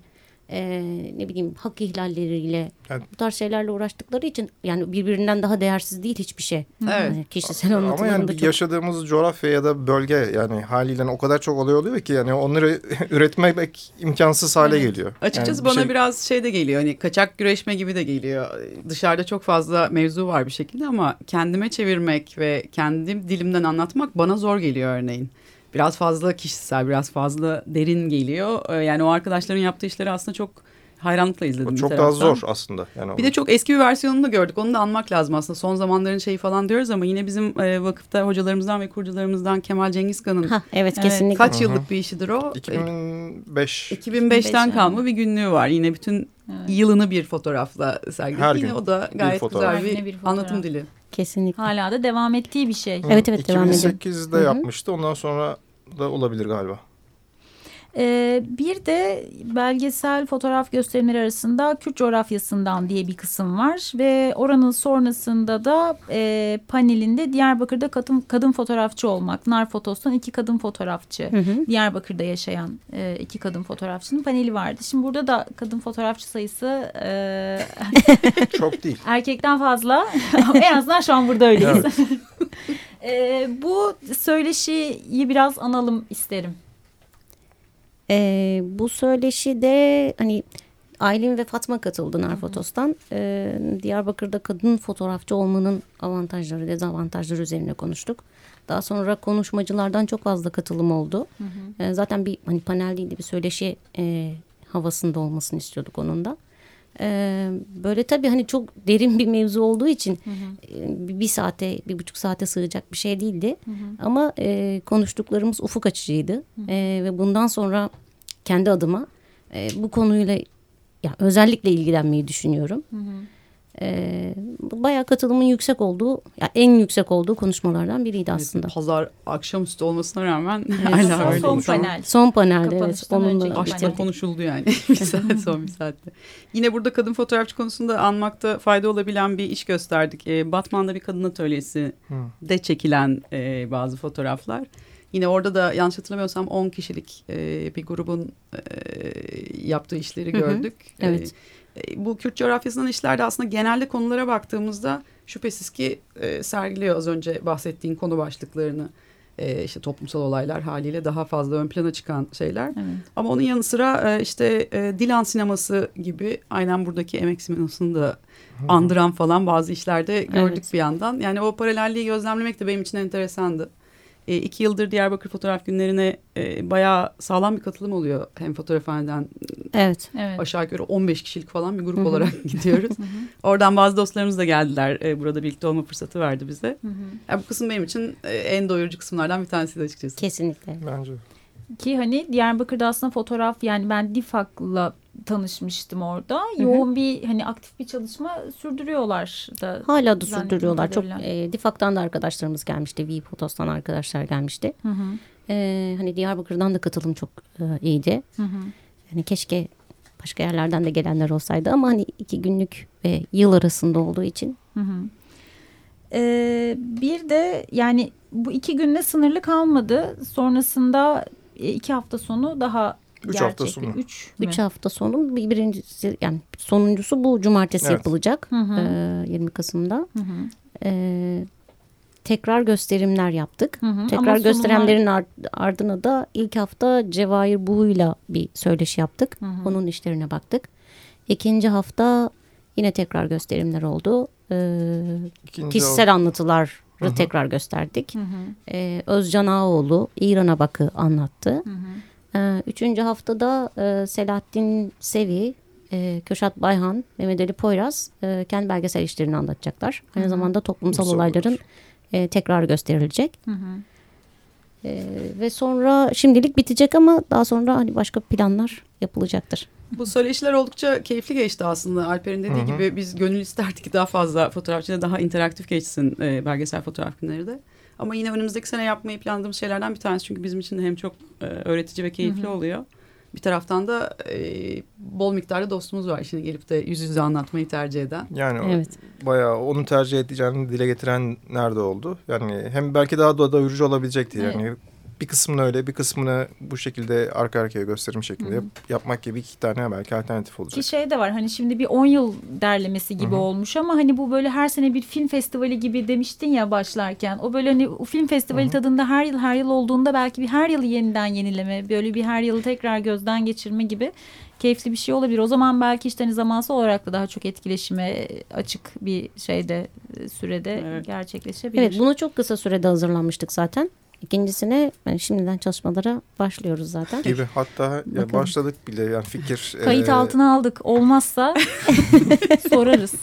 e, ne bileyim hak ihlalleriyle Yani- bu tarz şeylerle uğraştıkları için yani birbirinden daha değersiz değil hiçbir şey. Evet. Yani kişisel Ama yani çok yaşadığımız coğrafya ya da bölge yani haliyle o kadar çok olay oluyor ki yani onları üretmek imkansız hale geliyor. Açıkçası Yani bir bana şey- biraz şey de geliyor hani kaçak güreşme gibi de geliyor. Dışarıda çok fazla mevzu var bir şekilde ama kendime çevirmek ve kendi dilimden anlatmak bana zor geliyor örneğin. Biraz fazla kişisel, biraz fazla derin geliyor. Ee, Yani o arkadaşların yaptığı işleri aslında çok hayranlıkla izledim. o bir çok daha zor aslında. Yani Bir de çok eski bir versiyonunu da gördük. Onu da anmak lazım aslında. Son zamanların şeyi falan diyoruz ama yine bizim e, vakıfta hocalarımızdan ve kurucularımızdan Kemal Cengizkan'ın evet kesinlikle. kaç yıllık bir işidir o? 2005 2005'ten yani. kalma bir günlüğü var. Yine bütün Evet. yılını bir fotoğrafla sergiledi. Her Yine gün o da bir gayet fotoğraf. güzel bir, bir fotoğraf. anlatım dili. Kesinlikle. Hala da devam ettiği bir şey. Evet, evet, devam ediyor. 2008'de Hı hı. yapmıştı. Ondan sonra da olabilir galiba. Ee, bir de belgesel fotoğraf gösterimleri arasında Kürt coğrafyasından diye bir kısım var ve oranın sonrasında da e, panelinde Diyarbakır'da kadın, kadın fotoğrafçı olmak, Nar Fotos'tan iki kadın fotoğrafçı, Hı hı. Diyarbakır'da yaşayan e, iki kadın fotoğrafçının paneli vardı. Şimdi burada da kadın fotoğrafçı sayısı e, Çok değil. erkekten fazla. en azından şu an burada öyleyiz. E, bu söyleşiyi biraz analım isterim. Ee, bu söyleşi de hani Aylin ve Fatma katıldı Narfotos'tan. Ee, Diyarbakır'da kadın fotoğrafçı olmanın avantajları, dezavantajları üzerine konuştuk. Daha sonra konuşmacılardan çok fazla katılım oldu. Ee, zaten bir hani panel değil de bir söyleşi e, havasında olmasını istiyorduk onun da. Ee, böyle tabii hani çok derin bir mevzu olduğu için e, bir saate, bir buçuk saate sığacak bir şey değildi. Ama e, konuştuklarımız ufuk açıcıydı. E, ve bundan sonra kendi adıma e, bu konuyla ya özellikle ilgilenmeyi düşünüyorum. E, bayağı katılımın yüksek olduğu, ya en yüksek olduğu konuşmalardan biriydi aslında. Pazar akşamüstü olmasına rağmen Son- hala öyle. son an panel. Son panelde evet. Onunla panel. konuşuldu yani bir saat son bir saatte. Yine burada kadın fotoğrafçı konusunda anmakta fayda olabilen bir iş gösterdik. Ee, Batman'da bir kadın atölyesi de çekilen e, bazı fotoğraflar. Yine orada da yanlış hatırlamıyorsam 10 kişilik e, bir grubun e, yaptığı işleri Hı hı, gördük. E, evet. e, bu Kürt coğrafyasından işlerde aslında genelde konulara baktığımızda şüphesiz ki e, sergiliyor az önce bahsettiğin konu başlıklarını. E, işte toplumsal olaylar haliyle daha fazla ön plana çıkan şeyler. Evet. Ama onun yanı sıra e, işte e, Dilan sineması gibi aynen buradaki emek sinemasını da andıran falan bazı işlerde gördük Evet. bir yandan. Yani o paralelliği gözlemlemek de benim için enteresandı. E, iki yıldır Diyarbakır Fotoğraf Günleri'ne e, bayağı sağlam bir katılım oluyor. Hem fotoğrafhaneden Evet. Evet. aşağı yukarı 15 kişilik falan bir grup olarak gidiyoruz. Oradan bazı dostlarımız da geldiler. E, burada birlikte olma fırsatı verdi bize. Hı hı. Yani bu kısım benim için e, en doyurucu kısımlardan bir tanesiydi açıkçası. Kesinlikle. Bence. Ki hani Diyarbakır'da aslında fotoğraf yani ben DİFAK'la tanışmıştım orada. Yoğun bir hani aktif bir çalışma sürdürüyorlar da. Hala da sürdürüyorlar. Çok e, Difak'tan da arkadaşlarımız gelmişti. V-Potos'tan arkadaşlar gelmişti. Hı hı. E, hani Diyarbakır'dan da katılım çok e, iyiydi. Hı hı. Yani keşke başka yerlerden de gelenler olsaydı ama hani iki günlük ve yıl arasında olduğu için Hı hı. Ee, bir de yani bu iki günde sınırlı kalmadı. Sonrasında iki hafta sonu daha Üç hafta gerçekli. sonu. Üç mü? üç hafta sonu bir birincisi yani sonuncusu bu cumartesi Evet. yapılacak Hı hı. e, 20 Kasım'da. Hı hı. E, tekrar gösterimler yaptık. Hı hı. Tekrar Ama gösterimlerin ar- ardına da ilk hafta Cevahir Buğu'yla bir söyleşi yaptık. Hı hı. Onun işlerine baktık. İkinci hafta yine tekrar gösterimler oldu. Ee, İkinci kişisel anlatıları Hı hı. tekrar gösterdik. Hı hı. Ee, Özcan Ağoğlu İran'a bakı anlattı. Hı hı. Ee, üçüncü haftada e, Selahattin Sevi, e, Köşat Bayhan, Mehmet Ali Poyraz e, kendi belgesel işlerini anlatacaklar. Aynı Hı hı. zamanda toplumsal Toplumsal olayların e, tekrar gösterilecek. Hı hı. Ve sonra şimdilik bitecek ama daha sonra hani başka planlar yapılacaktır. Bu söyleşiler oldukça keyifli geçti aslında. Alper'in dediği Hı hı. gibi biz gönül isterdik ki daha fazla fotoğrafçıyla daha interaktif geçsin e, belgesel fotoğraf günleri de. Ama yine önümüzdeki sene yapmayı planladığımız şeylerden bir tanesi. Çünkü bizim için de hem çok e, öğretici ve keyifli oluyor. Bir taraftan da e, bol miktarda dostumuz var. Şimdi gelip de yüz yüze anlatmayı tercih eden. Yani o Evet. bayağı onu tercih edeceğini dile getirenler de oldu. Yani hem belki daha da doyurucu olabilecekti. Yani bir kısmını öyle bir kısmını bu şekilde arka arkaya gösterim şeklinde yap- yapmak gibi iki tane belki alternatif olacak. Ki şey de var hani şimdi bir 10 yıl derlemesi gibi Hı hı. olmuş ama hani bu böyle her sene bir film festivali gibi demiştin ya başlarken. O böyle hani o film festivali tadında her yıl her yıl olduğunda belki bir her yılı yeniden yenileme böyle bir her yılı tekrar gözden geçirme gibi keyifli bir şey olabilir. O zaman belki işte hani zamansal olarak da daha çok etkileşime açık bir şeyde e, sürede Evet. gerçekleşebilir. Evet buna çok kısa sürede hazırlanmıştık zaten. İkincisine yani şimdiden çalışmalara başlıyoruz zaten. gibi hatta ya başladık bile yani fikir. Kayıt e, altına aldık. Olmazsa sorarız.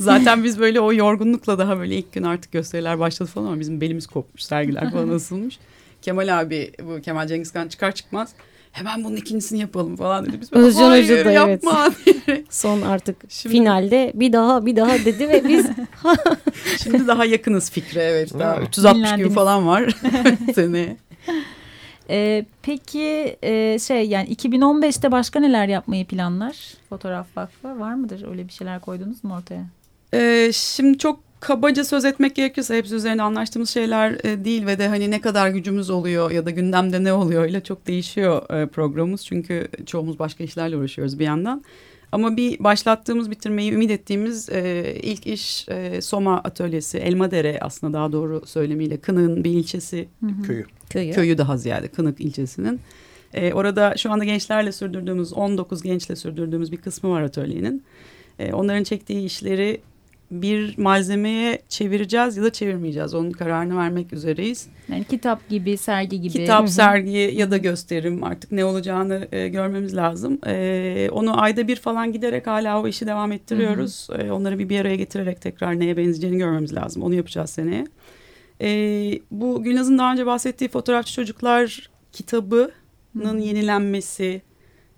Zaten biz böyle o yorgunlukla daha böyle ilk gün artık gösteriler başladı falan ama bizim belimiz kopmuş, sergiler falan asılmış. Kemal abi, bu Kemal Cengizkan çıkar çıkmaz hemen bunun ikincisini yapalım falan dedi. Biz Özcan hayır Hoca da evet. Son artık Şimdi- finalde bir daha bir daha dedi ve biz Şimdi daha yakınız fikre evet. Daha Yani. 360 gün falan var seneye. Ee, peki e, şey yani 2015'te başka neler yapmayı planlar Fotoğraf Vakfı? Var mıdır öyle bir şeyler koydunuz mu ortaya? Ee, şimdi çok kabaca söz etmek gerekirse hepsi üzerine anlaştığımız şeyler e, değil ve de hani ne kadar gücümüz oluyor ya da gündemde ne oluyor ile çok değişiyor e, programımız. Çünkü çoğumuz başka işlerle uğraşıyoruz bir yandan. Ama bir başlattığımız, bitirmeyi ümit ettiğimiz e, ilk iş e, Soma Atölyesi, Elmadere aslında daha doğru söylemiyle Kınık'ın bir ilçesi, Köyü. köyü. köyü daha ziyade Kınık ilçesinin. E, orada şu anda gençlerle sürdürdüğümüz, 19 gençle sürdürdüğümüz bir kısmı var atölyenin. E, onların çektiği işleri bir malzemeye çevireceğiz ya da çevirmeyeceğiz. Onun kararını vermek üzereyiz. Yani kitap gibi, sergi gibi. Kitap, sergi ya da gösterim artık ne olacağını e, görmemiz lazım. E, onu ayda bir falan giderek hala o işi devam ettiriyoruz. E, onları bir bir araya getirerek tekrar neye benzeyeceğini görmemiz lazım. Onu yapacağız seneye. E, bu Gülnaz'ın daha önce bahsettiği Fotoğrafçı Çocuklar kitabının yenilenmesi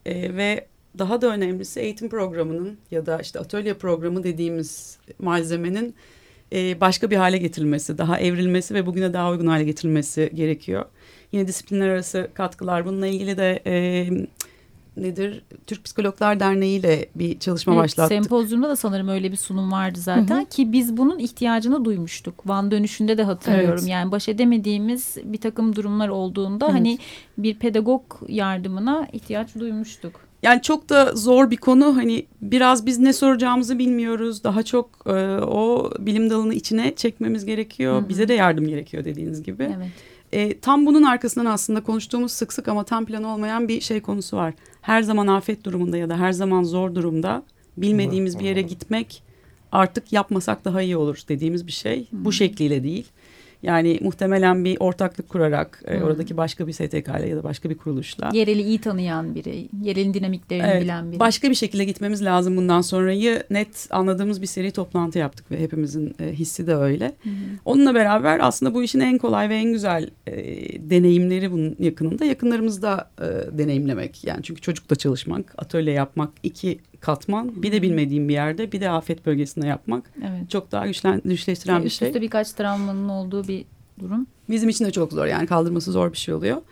e, ve daha da önemlisi eğitim programının ya da işte atölye programı dediğimiz malzemenin e, başka bir hale getirilmesi, daha evrilmesi ve bugüne daha uygun hale getirilmesi gerekiyor. Yine disiplinler arası katkılar. Bununla ilgili de e, nedir? Türk Psikologlar Derneği ile bir çalışma Evet, başlattık. Sempozyumda da sanırım öyle bir sunum vardı zaten ki biz bunun ihtiyacını duymuştuk. Van dönüşünde de hatırlıyorum. Evet. Yani baş edemediğimiz bir takım durumlar olduğunda Evet. hani bir pedagog yardımına ihtiyaç duymuştuk. Yani çok da zor bir konu. Hani biraz biz ne soracağımızı bilmiyoruz. Daha çok e, o bilim dalını içine çekmemiz gerekiyor. Hı hı. Bize de yardım gerekiyor dediğiniz gibi. Evet. E, tam bunun arkasından aslında konuştuğumuz sık sık ama tam planı olmayan bir şey konusu var. Her zaman afet durumunda ya da her zaman zor durumda bilmediğimiz bir yere gitmek artık yapmasak daha iyi olur dediğimiz bir şey. Bu şekliyle değil. Yani muhtemelen bir ortaklık kurarak e, oradaki başka bir STK ile ya da başka bir kuruluşla Yereli iyi tanıyan biri, yerelin dinamiklerini Evet, bilen biri. Başka bir şekilde gitmemiz lazım bundan sonrayı net anladığımız bir seri toplantı yaptık ve hepimizin e, hissi de öyle. Hı. Onunla beraber aslında bu işin en kolay ve en güzel e, deneyimleri bunun yakınında yakınlarımızda e, deneyimlemek. Yani çünkü çocukla çalışmak, atölye yapmak iki katman. Bir de bilmediğim bir yerde bir de afet bölgesinde yapmak Evet. çok daha güçlen, güçleştiren bir Üst şey. üste birkaç travmanın olduğu bir durum. Bizim için de çok zor yani kaldırması zor bir şey oluyor.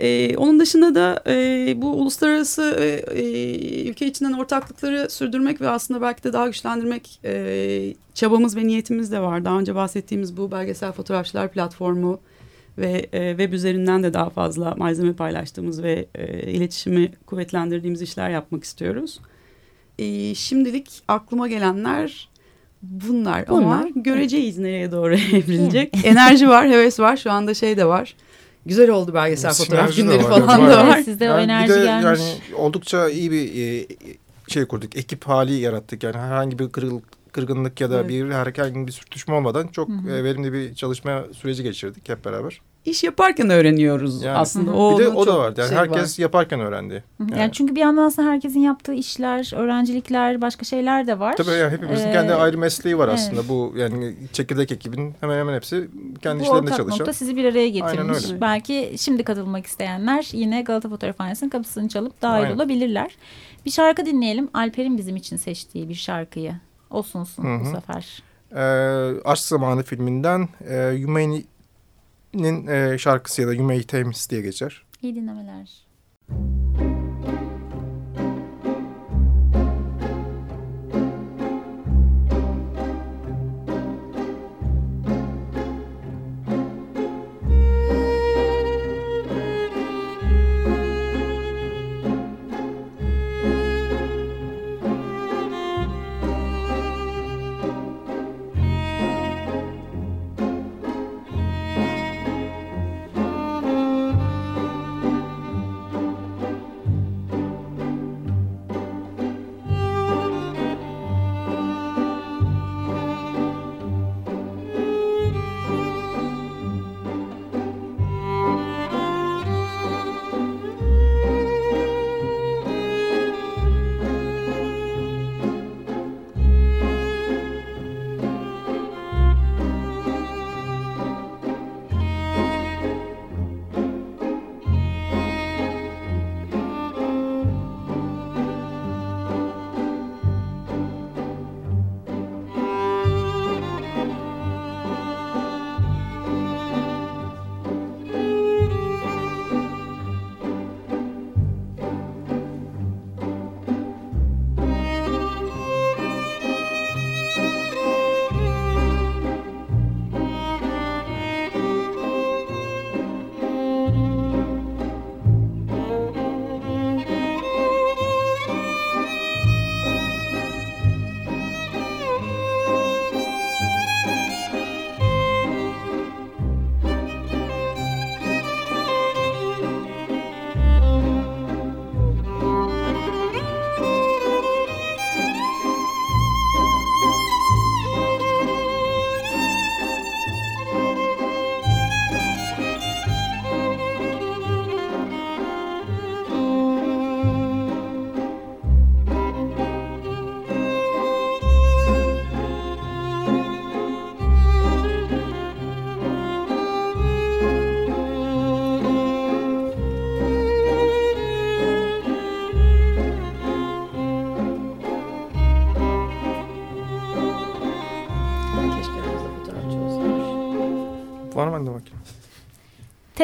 Ee, onun dışında da e, bu uluslararası e, e, ülke içinden ortaklıkları sürdürmek ve aslında belki de daha güçlendirmek e, çabamız ve niyetimiz de var. Daha önce bahsettiğimiz bu belgesel fotoğrafçılar platformu ve e, web üzerinden de daha fazla malzeme paylaştığımız ve e, iletişimi kuvvetlendirdiğimiz işler yapmak istiyoruz. E, şimdilik aklıma gelenler bunlar, ama Bunlar. göreceğiz nereye doğru evrilecek. Enerji var, heves var. Şu anda şey de var. Güzel oldu belgesel fotoğraf Sinerji de günleri var, falan var. da var. Evet, sizde o Yani bir enerji de gelmiş. Yani oldukça iyi bir e, şey kurduk. Ekip hali yarattık. Yani herhangi bir kırıl, kırgınlık ya da Evet. bir herhangi bir sürtüşme olmadan çok Hı hı. e, verimli bir çalışma süreci geçirdik hep beraber. İş yaparken öğreniyoruz Yani. aslında. Hı hı. O, bir de o da var. Yani şey herkes yaparken öğrendi. Hı hı. Yani Yani. çünkü bir yandan aslında herkesin yaptığı işler, öğrencilikler, başka şeyler de var. Tabii yani hepimizin Ee, kendi ayrı mesleği var evet. aslında. Bu yani çekirdek ekibin hemen hemen hepsi kendi Bu işlerinde ortak çalışan. nokta sizi bir araya getirmiş. Belki şimdi katılmak isteyenler yine Galata Fotoğrafhanesi'nin kapısını çalıp dahil Aynen. olabilirler. Bir şarkı dinleyelim. Alper'in bizim için seçtiği bir şarkıyı. Olsunsun Hı bu hı. sefer. Ee, Aşk Zamanı filminden e, Yumei'nin e, şarkısı ya da Yumei Temiz diye geçer. İyi dinlemeler. Thank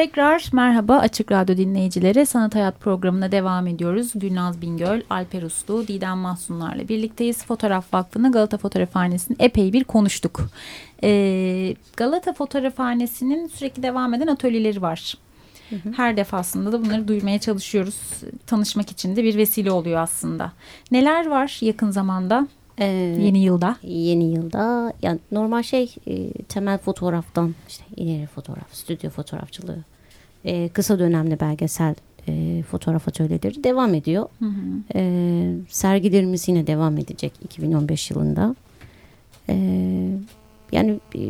Tekrar merhaba Açık Radyo dinleyicileri. Sanat Hayat programına devam ediyoruz. Gülnaz Bingöl, Alper Uslu, Didem Mahsunlarla birlikteyiz. Fotoğraf Vakfı'nı Galata Fotoğrafhanesi'ni epey bir konuştuk. Ee, Galata Fotoğrafhanesi'nin sürekli devam eden atölyeleri var. Her defasında da bunları duymaya çalışıyoruz. Tanışmak için de bir vesile oluyor aslında. Neler var yakın zamanda, Ee, yeni yılda? yeni yılda yani normal şey e, temel fotoğraftan işte ileri fotoğraf, stüdyo fotoğrafçılığı, e, kısa dönemli belgesel e, fotoğraf atölyeleri devam ediyor. Hı hı. E, sergilerimiz yine devam edecek 2015 yılında. E, yani e,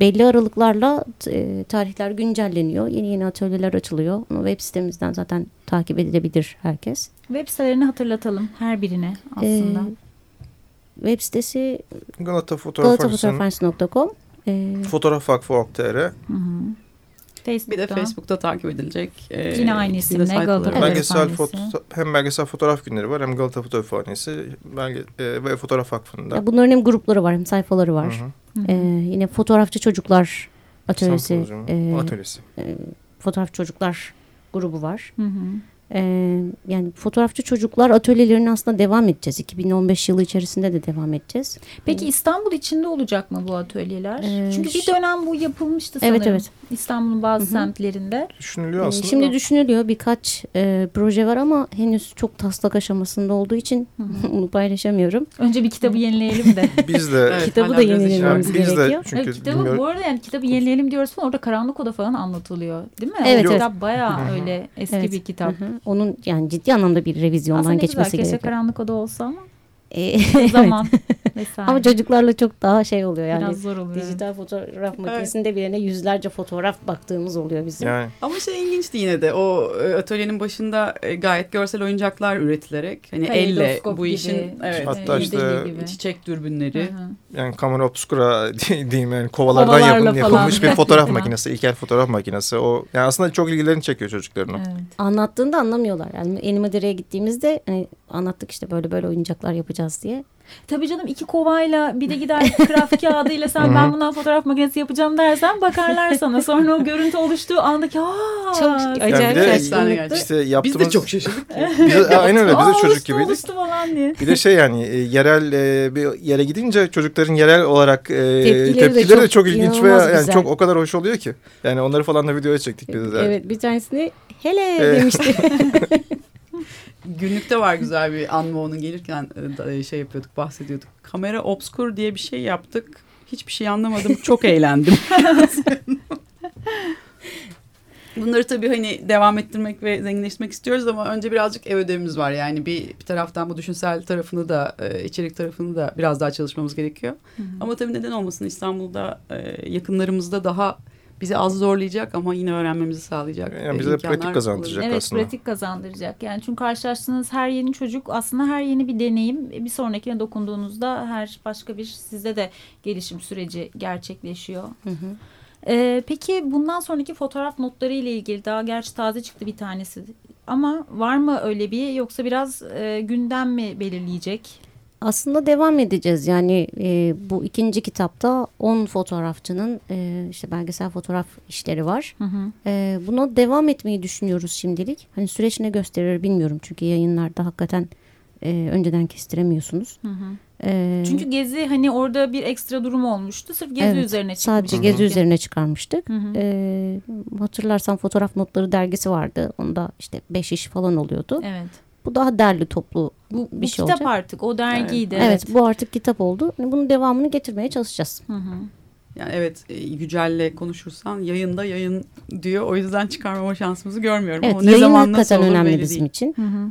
belli aralıklarla e, tarihler güncelleniyor. Yeni yeni atölyeler açılıyor. Onu web sitemizden zaten takip edilebilir herkes. Web sitelerini hatırlatalım her birine aslında. E, web sitesi Galata Fotoğrafhanesi'nin galatafotoğrafhanesi.com e, Fotoğraf Vakfı.tr Hı. Bir Facebook'ta. de Facebook'ta takip edilecek. e, Yine aynı isimle Galata belgesel foto, hem belgesel fotoğraf günleri var hem Galata Fotoğrafhanesi belge, e, ve Fotoğraf Vakfı'nda. ya bunların hem grupları var hem sayfaları var. hı. Hı hı. E, yine fotoğrafçı çocuklar atölyesi, e, atölyesi. e, fotoğraf çocuklar grubu var. Hı hı. Ee, yani fotoğrafçı çocuklar atölyelerine aslında devam edeceğiz. 2015 yılı içerisinde de devam edeceğiz. Peki İstanbul içinde olacak mı bu atölyeler? Ee, Çünkü bir dönem bu yapılmıştı sanırım. Evet evet. İstanbul'un bazı Hı hı. semtlerinde. Düşünülüyor Ee, aslında. Şimdi da. düşünülüyor birkaç e, proje var ama henüz çok taslak aşamasında olduğu için Hı hı. onu paylaşamıyorum. Önce bir kitabı yenileyelim de. Biz de Evet, Kitabı da yenilememiz yani biz de gerekiyor. çünkü Evet, kitabı bilmiyorum. bu arada yani kitabı yenileyelim diyoruz falan orada karanlık oda falan anlatılıyor. Değil mi? Evet, o evet. kitap bayağı öyle eski Evet. bir kitap. Hı hı. Onun yani ciddi anlamda bir revizyondan Aslında geçmesi gerekiyor. karanlık oda olsa ama Ee, zaman vesaire. ama çocuklarla çok daha şey oluyor yani. Biraz zor oluyor. Dijital fotoğraf makinesinde bile ne yüzlerce fotoğraf baktığımız oluyor bizim. Yani Ama şey ilginçti yine de o e, atölyenin başında e, gayet görsel oyuncaklar üretilerek hani elle Kaleidoskop bu gibi. işin evet Hatta işte- gibi. çiçek dürbünleri. Hı hı. yani kamera obscura diyeyim yani kovalardan falan. yapılmış bir fotoğraf makinesi, ilkel fotoğraf makinesi. O yani aslında çok ilgilerini çekiyor çocukların. Evet. Anlattığında anlamıyorlar. Yani Animadere'ye gittiğimizde hani anlattık işte böyle böyle oyuncaklar yapacağız diye. Tabii canım iki kovayla bir de gider grafik kağıdıyla sen ben bundan fotoğraf makinesi yapacağım dersen bakarlar sana. Sonra o görüntü oluştuğu andaki aa Çok Yani acayip efsane şaşkınlıktı. İşte Biz yaptığımız... de çok şaşırdık. Biz aynen öyle biz de çocuk gibiydik. oluştu falan diye. Bir de şey yani e, yerel e, bir yere gidince çocukların yerel olarak e, Tepkileri de tepkileri de çok çok ilginç ve yani güzel. çok o kadar hoş oluyor ki. Yani onları falan da videoya çektik biz de. Evet bir tanesini hele demişti. Günlükte var güzel bir anma onun gelirken e, e, şey yapıyorduk bahsediyorduk. Kamera obskur diye bir şey yaptık. Hiçbir şey anlamadım. Çok eğlendim. Bunları tabii hani devam ettirmek ve zenginleştirmek istiyoruz ama önce birazcık ev ödevimiz var. Yani bir, bir taraftan bu düşünsel tarafını da e, içerik tarafını da biraz daha çalışmamız gerekiyor. Ama tabii neden olmasın İstanbul'da yakınlarımızda daha bizi az zorlayacak ama yine öğrenmemizi sağlayacak. Yani e, bize pratik kazandıracak. Evet aslında. pratik kazandıracak. Yani çünkü karşılaştığınız her yeni çocuk aslında her yeni bir deneyim. Bir sonrakine dokunduğunuzda her başka bir sizde de gelişim süreci gerçekleşiyor. Hı hı. Ee, peki bundan sonraki fotoğraf notları ile ilgili daha gerçi taze çıktı bir tanesi. Ama var mı öyle bir yoksa biraz e, gündem mi belirleyecek? Aslında devam edeceğiz. Yani e, bu ikinci kitapta 10 fotoğrafçının e, işte belgesel fotoğraf işleri var. Hı hı. E, buna devam etmeyi düşünüyoruz şimdilik. Hani süreç ne gösterir bilmiyorum. Çünkü yayınlarda hakikaten e, önceden kestiremiyorsunuz. Hı hı. E, Çünkü Gezi hani orada bir ekstra durum olmuştu. Sırf Gezi Evet, üzerine çıkmıştı. sadece gezi üzerine çıkarmıştık. Hı hı. E, hatırlarsan fotoğraf notları dergisi vardı. Onda işte 5 iş falan oluyordu. Evet. Bu daha derli toplu Bu, bu bir şey kitap olacak. artık o dergiydi. Evet. bu artık kitap oldu. Bunun devamını getirmeye çalışacağız. Hı hı. Yani evet e, Yücel'le konuşursan yayında yayın diyor. O yüzden çıkarmama şansımızı görmüyorum. Evet, Ama ne yayın zaman nasıl olur önemli bizim değil. için. Hı hı.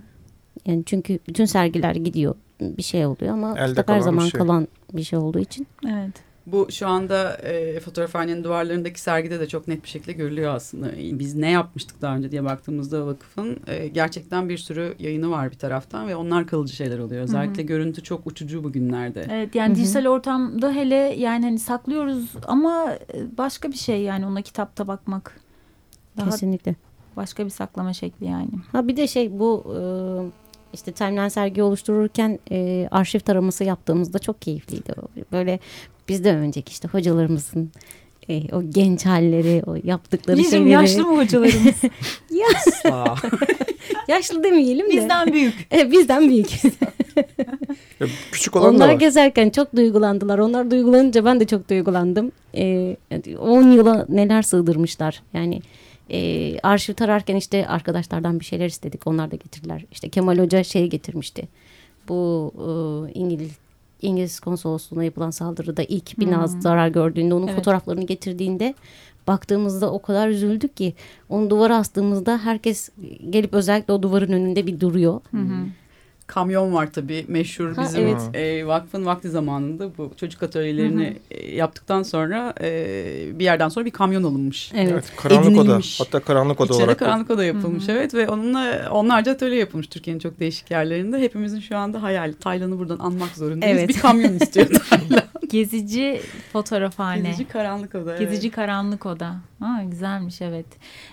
Yani çünkü bütün sergiler gidiyor bir şey oluyor ama Elde kitap her bir zaman şey. kalan bir şey olduğu için. Evet. Bu şu anda e, fotoğrafhanenin duvarlarındaki sergide de çok net bir şekilde görülüyor aslında. Biz ne yapmıştık daha önce diye baktığımızda vakıfın e, gerçekten bir sürü yayını var bir taraftan ve onlar kalıcı şeyler oluyor. Özellikle görüntü çok uçucu bugünlerde. Evet yani Hı hı. dijital ortamda hele yani hani saklıyoruz ama e, başka bir şey yani ona kitapta bakmak. Daha Kesinlikle. başka bir saklama şekli yani. Ha bir de şey bu e, işte timeline sergi oluştururken e, arşiv taraması yaptığımızda çok keyifliydi. o. Böyle bizden önceki işte hocalarımızın e, o genç halleri, o yaptıkları Bizim şeyleri. yaşlı mı hocalarımız? Asla. Yaşlı demeyelim de. Bizden büyük. E, bizden büyük. Ya, Küçük olan Onlar da var. gezerken çok duygulandılar. Onlar duygulanınca ben de çok duygulandım. Ee, 10 yıla neler sığdırmışlar. Yani e, arşiv tararken işte arkadaşlardan bir şeyler istedik. Onlar da getirdiler. İşte Kemal Hoca şey getirmişti. Bu e, İngiliz İngiliz konsolosluğuna yapılan saldırıda ilk bina zarar gördüğünde onun Evet. fotoğraflarını getirdiğinde baktığımızda o kadar üzüldük ki onu duvara astığımızda herkes gelip özellikle o duvarın önünde bir duruyor. Kamyon var tabii meşhur Ha, bizim evet. e, vakfın vakti zamanında bu çocuk atölyelerini e, yaptıktan sonra e, bir yerden sonra bir kamyon alınmış. Evet. Evet, karanlık oda. edinilmiş. Hatta karanlık oda İçeride olarak. karanlık oda yapılmış evet ve onunla onlarca atölye yapılmış Türkiye'nin çok değişik yerlerinde. Hepimizin şu anda hayali. Taylan'ı buradan anmak zorundayız. Evet. Bir kamyon istiyor Taylan. Gezici fotoğrafhane. Gezici karanlık oda. evet. Gezici karanlık oda. Ha, güzelmiş evet.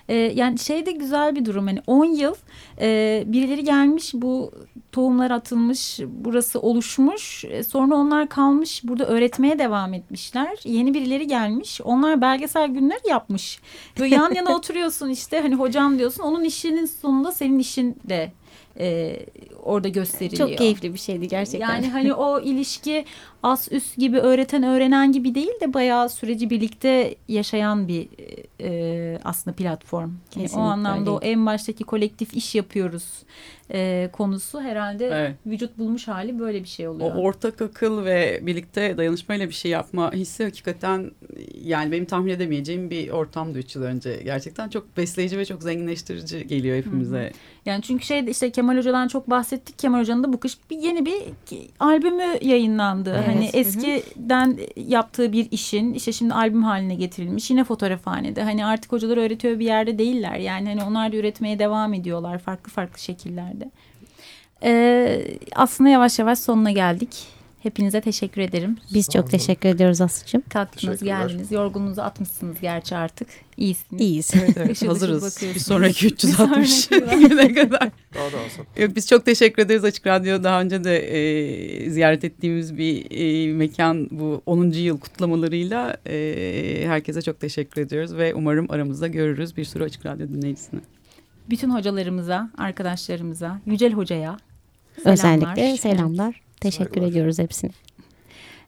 Ee, yani şey de güzel bir durum. Hani 10 yıl e, birileri gelmiş bu tohumlar atılmış burası oluşmuş. E, sonra onlar kalmış burada öğretmeye devam etmişler. Yeni birileri gelmiş. Onlar belgesel günler yapmış. Böyle yan yana oturuyorsun işte hani hocam diyorsun. Onun işinin sonunda senin işin de e, orada gösteriliyor. Çok keyifli bir şeydi gerçekten. Yani hani o ilişki az üst gibi öğreten öğrenen gibi değil de bayağı süreci birlikte yaşayan bir e, aslında platform. Yani o anlamda o öyle. en baştaki kolektif iş yapıyoruz e, konusu herhalde Evet. vücut bulmuş hali böyle bir şey O oluyor. ortak akıl ve birlikte dayanışmayla bir şey yapma hissi hakikaten yani benim tahmin edemeyeceğim bir ortamdı 3 yıl önce. Gerçekten çok besleyici ve çok zenginleştirici geliyor hepimize. Yani çünkü şey işte Kemal Hoca'dan çok bahsettik. Kemal Hoca'nın da bu kış bir yeni bir albümü yayınlandı. Evet. Hani eskiden yaptığı bir işin işte şimdi albüm haline getirilmiş. Yine fotoğrafhanede. Hani artık hocalar öğretiyor bir yerde değiller. Yani hani onlar da üretmeye devam ediyorlar farklı farklı şekillerde. Ee, aslında yavaş yavaş sonuna geldik. Hepinize teşekkür ederim. Biz çok teşekkür ediyoruz Aslı'cığım. Kalktınız geldiniz. Yorgununuzu atmışsınız gerçi artık. İyisiniz. İyiyiz. Evet, evet, Işıl hazırız. Bir sonraki 360 Bir sonraki güne kadar. Daha da alsın. Yok biz çok teşekkür ederiz Açık Radyo. Daha önce de e, ziyaret ettiğimiz bir e, mekan bu 10. yıl kutlamalarıyla e, herkese çok teşekkür ediyoruz ve umarım aramızda görürüz bir sürü Açık Radyo dinleyicisini. Bütün hocalarımıza, arkadaşlarımıza, Yücel Hoca'ya Özellikle selamlar. Teşekkür Saygılar. ediyoruz hepsine.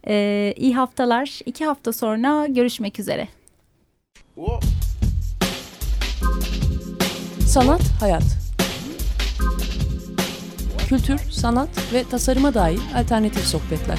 Ee, iyi haftalar. İki hafta sonra görüşmek üzere. Sanat, hayat. Kültür, sanat ve tasarıma dair alternatif sohbetler.